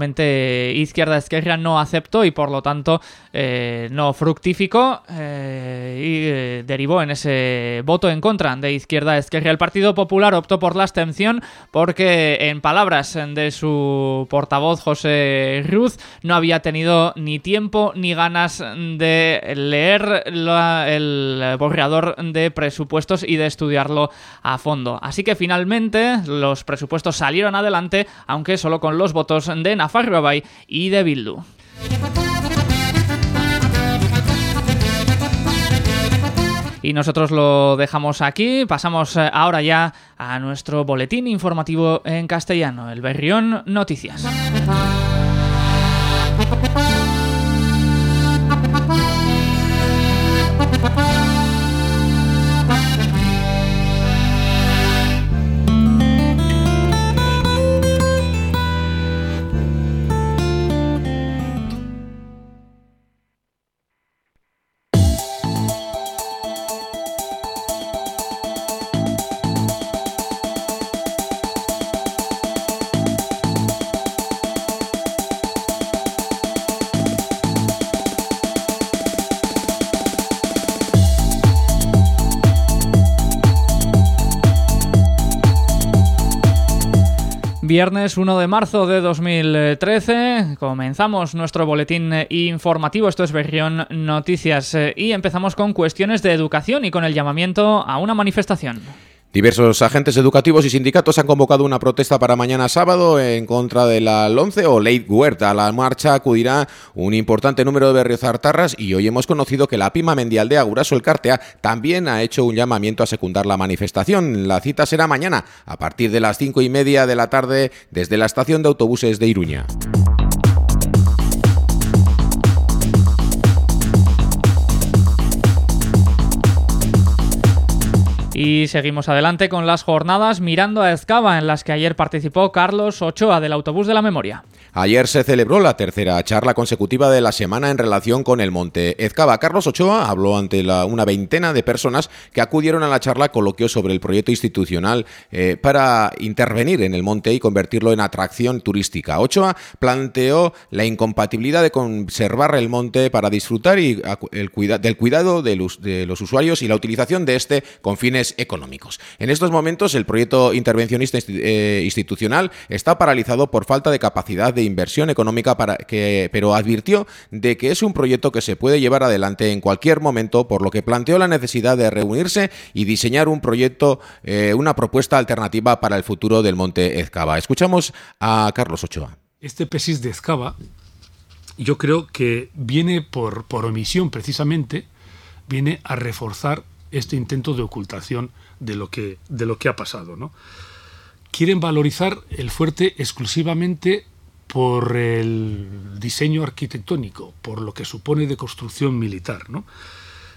Izquierda Esquerra no aceptó y por lo tanto eh, no fructificó eh, y eh, derivó en ese voto en contra de Izquierda Esquerra. El Partido Popular optó por la abstención porque en palabras de su portavoz José Ruz no había tenido ni tiempo ni ganas de leer el borrador de presupuestos y de estudiarlo a fondo. Así que finalmente los presupuestos salieron adelante, aunque solo con los votos de Nafarroa y de Bildu. Y nosotros lo dejamos aquí, pasamos eh, ahora ya a nuestro boletín informativo en castellano, el Berrión Noticias. Viernes 1 de marzo de 2013 comenzamos nuestro boletín eh, informativo, esto es Berrión Noticias eh, y empezamos con cuestiones de educación y con el llamamiento a una manifestación. Diversos agentes educativos y sindicatos han convocado una protesta para mañana sábado en contra de la LONCE o Ley Huerta. A la marcha acudirá un importante número de berriozartarras y hoy hemos conocido que la Pima Mendialdea Guraso Elkartea también ha hecho un llamamiento a secundar la manifestación. La cita será mañana a partir de las cinco y media de la tarde desde la estación de autobuses de Iruña. Y seguimos adelante con las jornadas mirando a Escava en las que ayer participó Carlos Ochoa del Autobús de la Memoria. Ayer se celebró la tercera charla consecutiva de la semana en relación con el Monte Ezcaba. Carlos Ochoa habló ante una veintena de personas que acudieron a la charla coloquió sobre el proyecto institucional eh, para intervenir en el monte y convertirlo en atracción turística. Ochoa planteó la incompatibilidad de conservar el monte para disfrutar y el cuida- del cuidado de los, de los usuarios y la utilización de este con fines económicos. En estos momentos el proyecto intervencionista eh, institucional está paralizado por falta de capacidad de inversión económica para que, pero advirtió de que es un proyecto que se puede llevar adelante en cualquier momento, por lo que planteó la necesidad de reunirse y diseñar un proyecto, eh, una propuesta alternativa para el futuro del Monte Ezcaba. Escuchamos a Carlos Ochoa. Este PESIS de Ezcaba, yo creo que viene por, por omisión precisamente, viene a reforzar este intento de ocultación de lo que, de lo que ha pasado. ¿no? Quieren valorizar el fuerte exclusivamente por el diseño arquitectónico, por lo que supone de construcción militar. ¿no?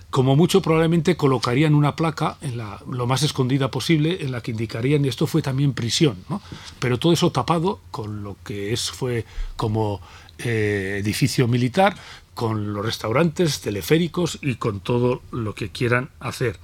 Como mucho probablemente colocarían una placa en la, lo más escondida posible en la que indicarían esto fue también prisión, ¿no? pero todo eso tapado con lo que es fue como eh, edificio militar con los restaurantes, teleféricos y con todo lo que quieran hacer.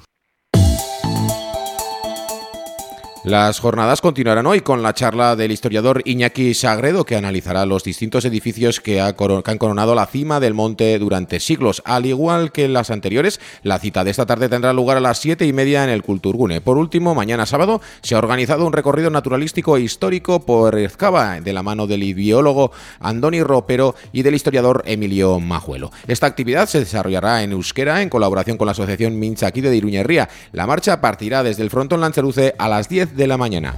Las jornadas continuarán hoy con la charla del historiador Iñaki Sagredo, que analizará los distintos edificios que, han coronado la cima del monte durante siglos. Al igual que en las anteriores, la cita de esta tarde tendrá lugar a las siete y media en el Culturgune. Por último, mañana sábado se ha organizado un recorrido naturalístico e histórico por Ezcaba, de la mano del biólogo Andoni Ropero y del historiador Emilio Majuelo. Esta actividad se desarrollará en euskera en colaboración con la Asociación Minchaki de Iruñerría. La marcha partirá desde el frontón Lanceruce a las 10 de la mañana.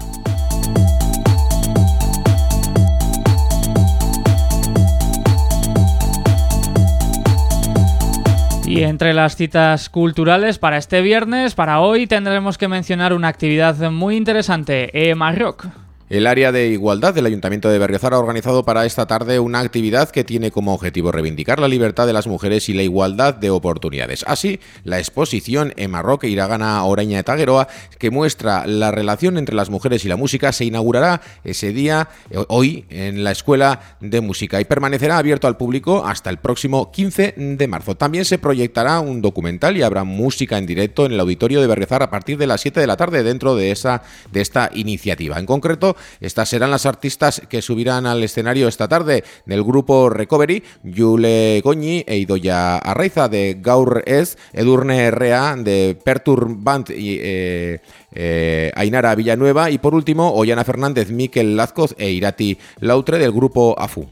Y entre las citas culturales para este viernes, para hoy tendremos que mencionar una actividad muy interesante, e Marroc. El área de igualdad del Ayuntamiento de Berriozar ha organizado para esta tarde una actividad que tiene como objetivo reivindicar la libertad de las mujeres y la igualdad de oportunidades. Así, la exposición en Marroque Iragana Oreña de Tagueroa, que muestra la relación entre las mujeres y la música, se inaugurará ese día, eh, hoy, en la Escuela de Música y permanecerá abierto al público hasta el próximo 15 de marzo. También se proyectará un documental y habrá música en directo en el auditorio de Berriozar a partir de las 7 de la tarde dentro de, esa, de esta iniciativa. En concreto, estas serán las artistas que subirán al escenario esta tarde del grupo Recovery, Yule Goñi e Idoya Arraiza de Gaur Es, Edurne Rea de Perturbant y eh, eh, Ainara Villanueva y por último Ollana Fernández, Miquel Lazcoz e Irati Lautre del grupo AFU.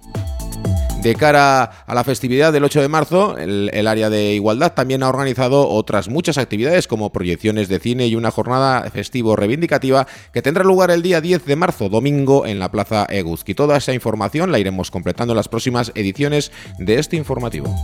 De cara a la festividad del 8 de marzo, el, área de igualdad también ha organizado otras muchas actividades como proyecciones de cine y una jornada festivo reivindicativa que tendrá lugar el día 10 de marzo, domingo, en la Plaza Eguzki. Toda esa información la iremos completando en las próximas ediciones de este informativo.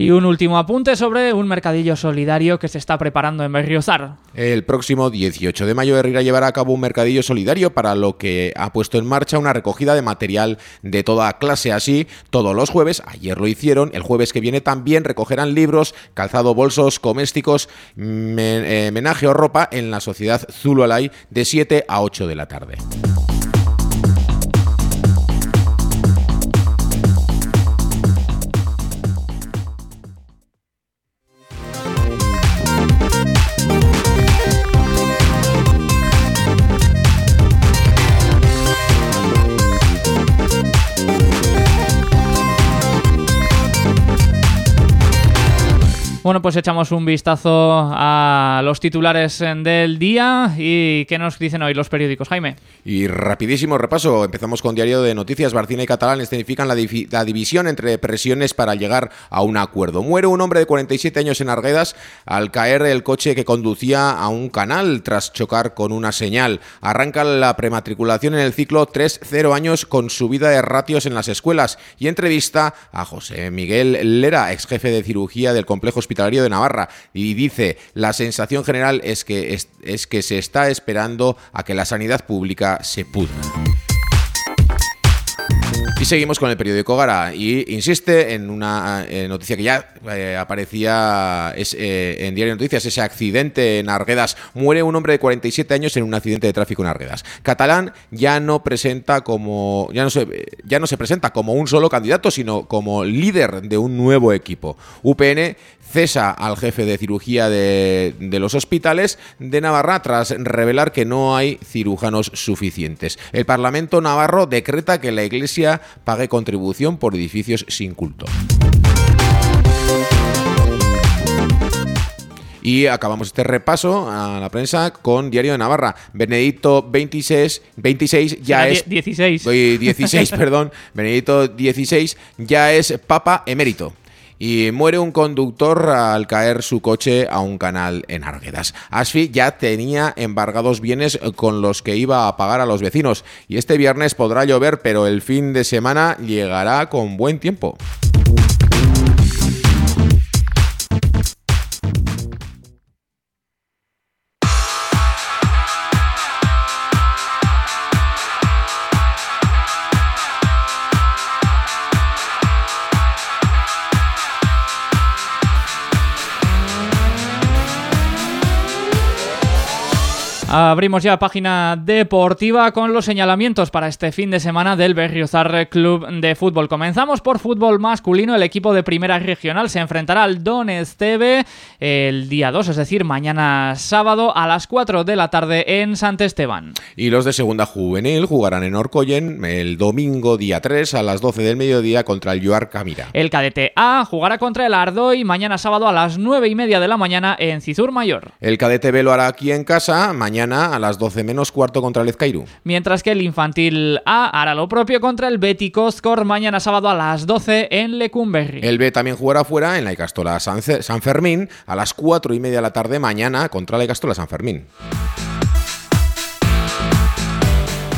Y un último apunte sobre un mercadillo solidario que se está preparando en Berriozar. El próximo 18 de mayo Herrera llevará a cabo un mercadillo solidario para lo que ha puesto en marcha una recogida de material de toda clase. Así, todos los jueves, ayer lo hicieron, el jueves que viene también recogerán libros, calzado, bolsos, comésticos, eh, menaje o ropa en la sociedad Zulualay de 7 a 8 de la tarde. Bueno, pues echamos un vistazo a los titulares del día y qué nos dicen hoy los periódicos, Jaime. Y rapidísimo repaso, empezamos con Diario de Noticias. Barcina y Catalán escenifican la, la, división entre presiones para llegar a un acuerdo. Muere un hombre de 47 años en Arguedas al caer el coche que conducía a un canal tras chocar con una señal. Arranca la prematriculación en el ciclo 3-0 años con subida de ratios en las escuelas y entrevista a José Miguel Lera, ex jefe de cirugía del complejo Hospitalario de Navarra y dice, la sensación general es que, es, que se está esperando a que la sanidad pública se pudra. Y seguimos con el periódico Gara y insiste en una eh, noticia que ya eh, aparecía eh, en Diario Noticias, ese accidente en Arguedas. Muere un hombre de 47 años en un accidente de tráfico en Arguedas. Catalán ya no presenta como ya no se ya no se presenta como un solo candidato, sino como líder de un nuevo equipo. UPN cesa al jefe de cirugía de, los hospitales de Navarra tras revelar que no hay cirujanos suficientes. El Parlamento navarro decreta que la Iglesia pague contribución por edificios sin culto. Y acabamos este repaso a la prensa con Diario de Navarra. Benedicto 26, 26 ya es... 16. 16, perdón. Benedicto 16 ya es Papa emérito y muere un conductor al caer su coche a un canal en Arguedas. Asfi ya tenía embargados bienes con los que iba a pagar a los vecinos y este viernes podrá llover, pero el fin de semana llegará con buen tiempo. Abrimos ya página deportiva con los señalamientos para este fin de semana del Berriozar Club de Fútbol. Comenzamos por fútbol masculino. El equipo de primera regional se enfrentará al Don Esteve el día 2, es decir, mañana sábado a las 4 de la tarde en Sant Esteban. Y los de segunda juvenil jugarán en Orcoyen el domingo día 3 a las 12 del mediodía contra el Yuar Camira. El cadete A jugará contra el Ardoy mañana sábado a las 9 y media de la mañana en Cizur Mayor. El cadete B lo hará aquí en casa mañana a las 12 menos cuarto contra el Ezcairu. Mientras que el infantil A hará lo propio contra el Betty Coscor mañana sábado a las 12 en Lecumberri. El B también jugará fuera en la Icastola San, San Fermín a las 4 y media de la tarde mañana contra la Icastola San Fermín.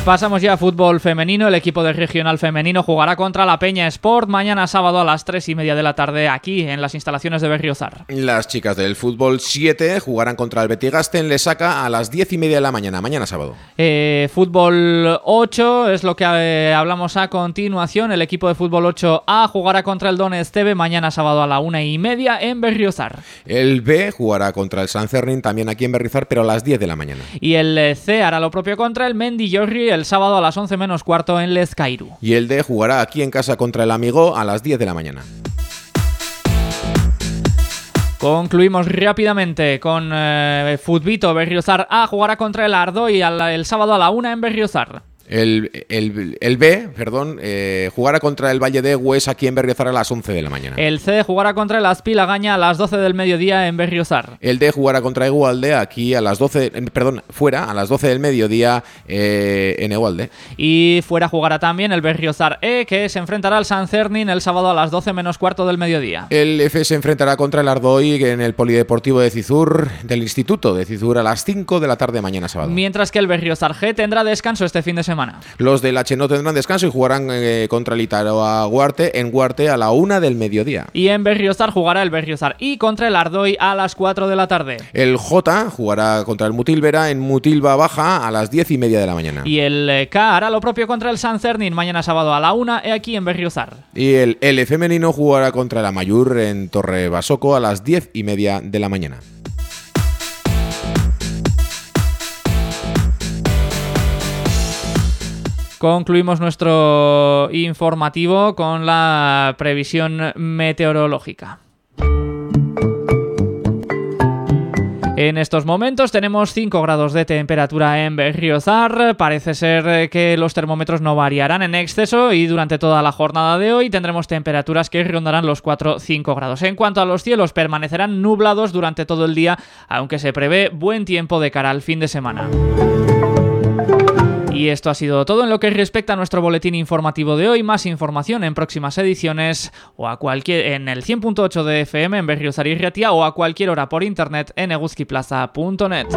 Pasamos ya a fútbol femenino. El equipo de regional femenino jugará contra la Peña Sport mañana sábado a las 3 y media de la tarde aquí en las instalaciones de Berriozar. Las chicas del fútbol 7 jugarán contra el Betigasten le saca a las 10 y media de la mañana, mañana sábado. Eh, fútbol 8 es lo que eh, hablamos a continuación. El equipo de fútbol 8A jugará contra el Don Esteve mañana sábado a la 1 y media en Berriozar. El B jugará contra el San Cernin también aquí en Berriozar, pero a las 10 de la mañana. Y el C hará lo propio contra el Mendillorri el sábado a las 11 menos cuarto en Lezcairu. Y el D jugará aquí en casa contra el Amigo a las 10 de la mañana. Concluimos rápidamente con eh, Futbito Berriozar A jugará contra el Ardo y al, el sábado a la 1 en Berriozar. El, el, el, B, perdón, eh, jugará contra el Valle de Hues aquí en Berriozar a las 11 de la mañana. El C jugará contra el Aspilagaña a las 12 del mediodía en Berriozar. El D jugará contra Egualde aquí a las 12, perdón, fuera a las 12 del mediodía eh, en Egualde. Y fuera jugará también el Berriozar E que se enfrentará al San Cernin el sábado a las 12 menos cuarto del mediodía. El F se enfrentará contra el Ardoy en el Polideportivo de Cizur del Instituto de Cizur a las 5 de la tarde mañana sábado. Mientras que el Berriozar G tendrá descanso este fin de semana. Los del H no tendrán descanso y jugarán eh, contra el Itaroa Guarte en Guarte a la una del mediodía. Y en Berriozar jugará el Berriozar y contra el Ardoy a las 4 de la tarde. El J jugará contra el Mutilvera en Mutilva Baja a las 10 y media de la mañana. Y el eh, K hará lo propio contra el San Cernin mañana sábado a la una aquí en Berriozar. Y el L femenino jugará contra el Amayur en Torre Basoco a las 10 y media de la mañana. Concluimos nuestro informativo con la previsión meteorológica. En estos momentos tenemos 5 grados de temperatura en Berriozar. Parece ser que los termómetros no variarán en exceso y durante toda la jornada de hoy tendremos temperaturas que rondarán los 4-5 grados. En cuanto a los cielos, permanecerán nublados durante todo el día, aunque se prevé buen tiempo de cara al fin de semana. Y esto ha sido todo en lo que respecta a nuestro boletín informativo de hoy. Más información en próximas ediciones o a cualquier en el 100.8 de FM en Berriozar y Riatia o a cualquier hora por internet en eguzquiplaza.net.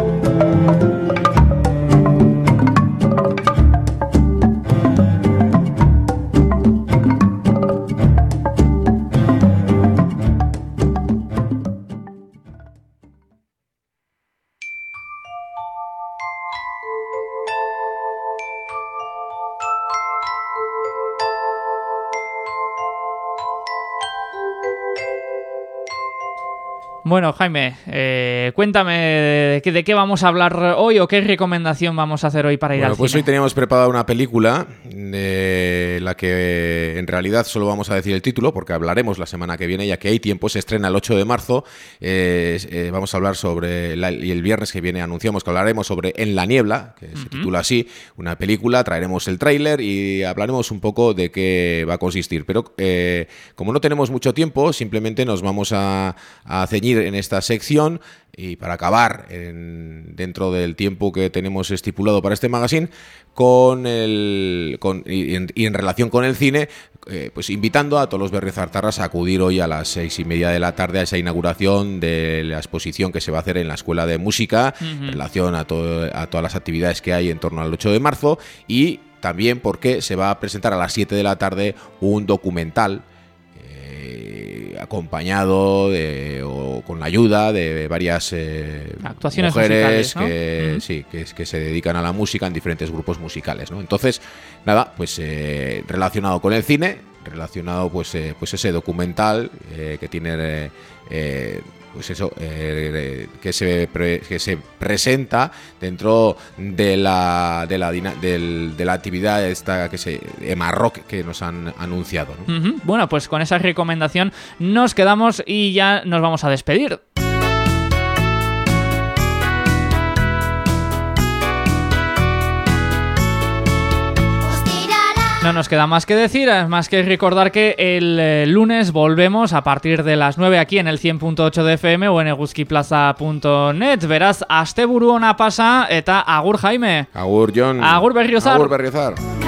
Bueno, Jaime, eh, cuéntame de qué, de qué, vamos a hablar hoy o qué recomendación vamos a hacer hoy para ir bueno, al pues cine. hoy teníamos preparada una película de la que en realidad solo vamos a decir el título porque hablaremos la semana que viene ya que hay tiempo, se estrena el 8 de marzo. Eh, eh, vamos a hablar sobre, la, y el viernes que viene anunciamos que hablaremos sobre En la niebla, que uh -huh. se titula así, una película, traeremos el tráiler y hablaremos un poco de qué va a consistir. Pero eh, como no tenemos mucho tiempo, simplemente nos vamos a, a ceñir en esta sección y para acabar en, dentro del tiempo que tenemos estipulado para este magazine con el con, y, en, y en relación con el cine eh, pues invitando a todos los berriozartarras a acudir hoy a las seis y media de la tarde a esa inauguración de la exposición que se va a hacer en la Escuela de Música uh -huh. en relación a todas las actividades que hay en torno al 8 de marzo y también porque se va a presentar a las 7 de la tarde un documental acompañado de, o con la ayuda de varias eh, Actuaciones mujeres que, uh -huh. sí, que, que, se dedican a la música en diferentes grupos musicales. ¿no? Entonces, nada, pues eh, relacionado con el cine, relacionado pues, eh, pues ese documental que tiene pues eso, eh, que, se que se presenta dentro de la, de la, de la actividad esta que se Emarrock que nos han anunciado. Bueno, pues con esa recomendación nos quedamos y ya nos vamos a despedir. No nos queda más que decir, más que recordar que el eh, lunes volvemos a partir de las 9 aquí en el 100.8 de FM o en eguzkiplaza.net. Verás, asteburu ona pasa eta agur Jaime. Agur John. Agur Berriozar. Agur Berriozar.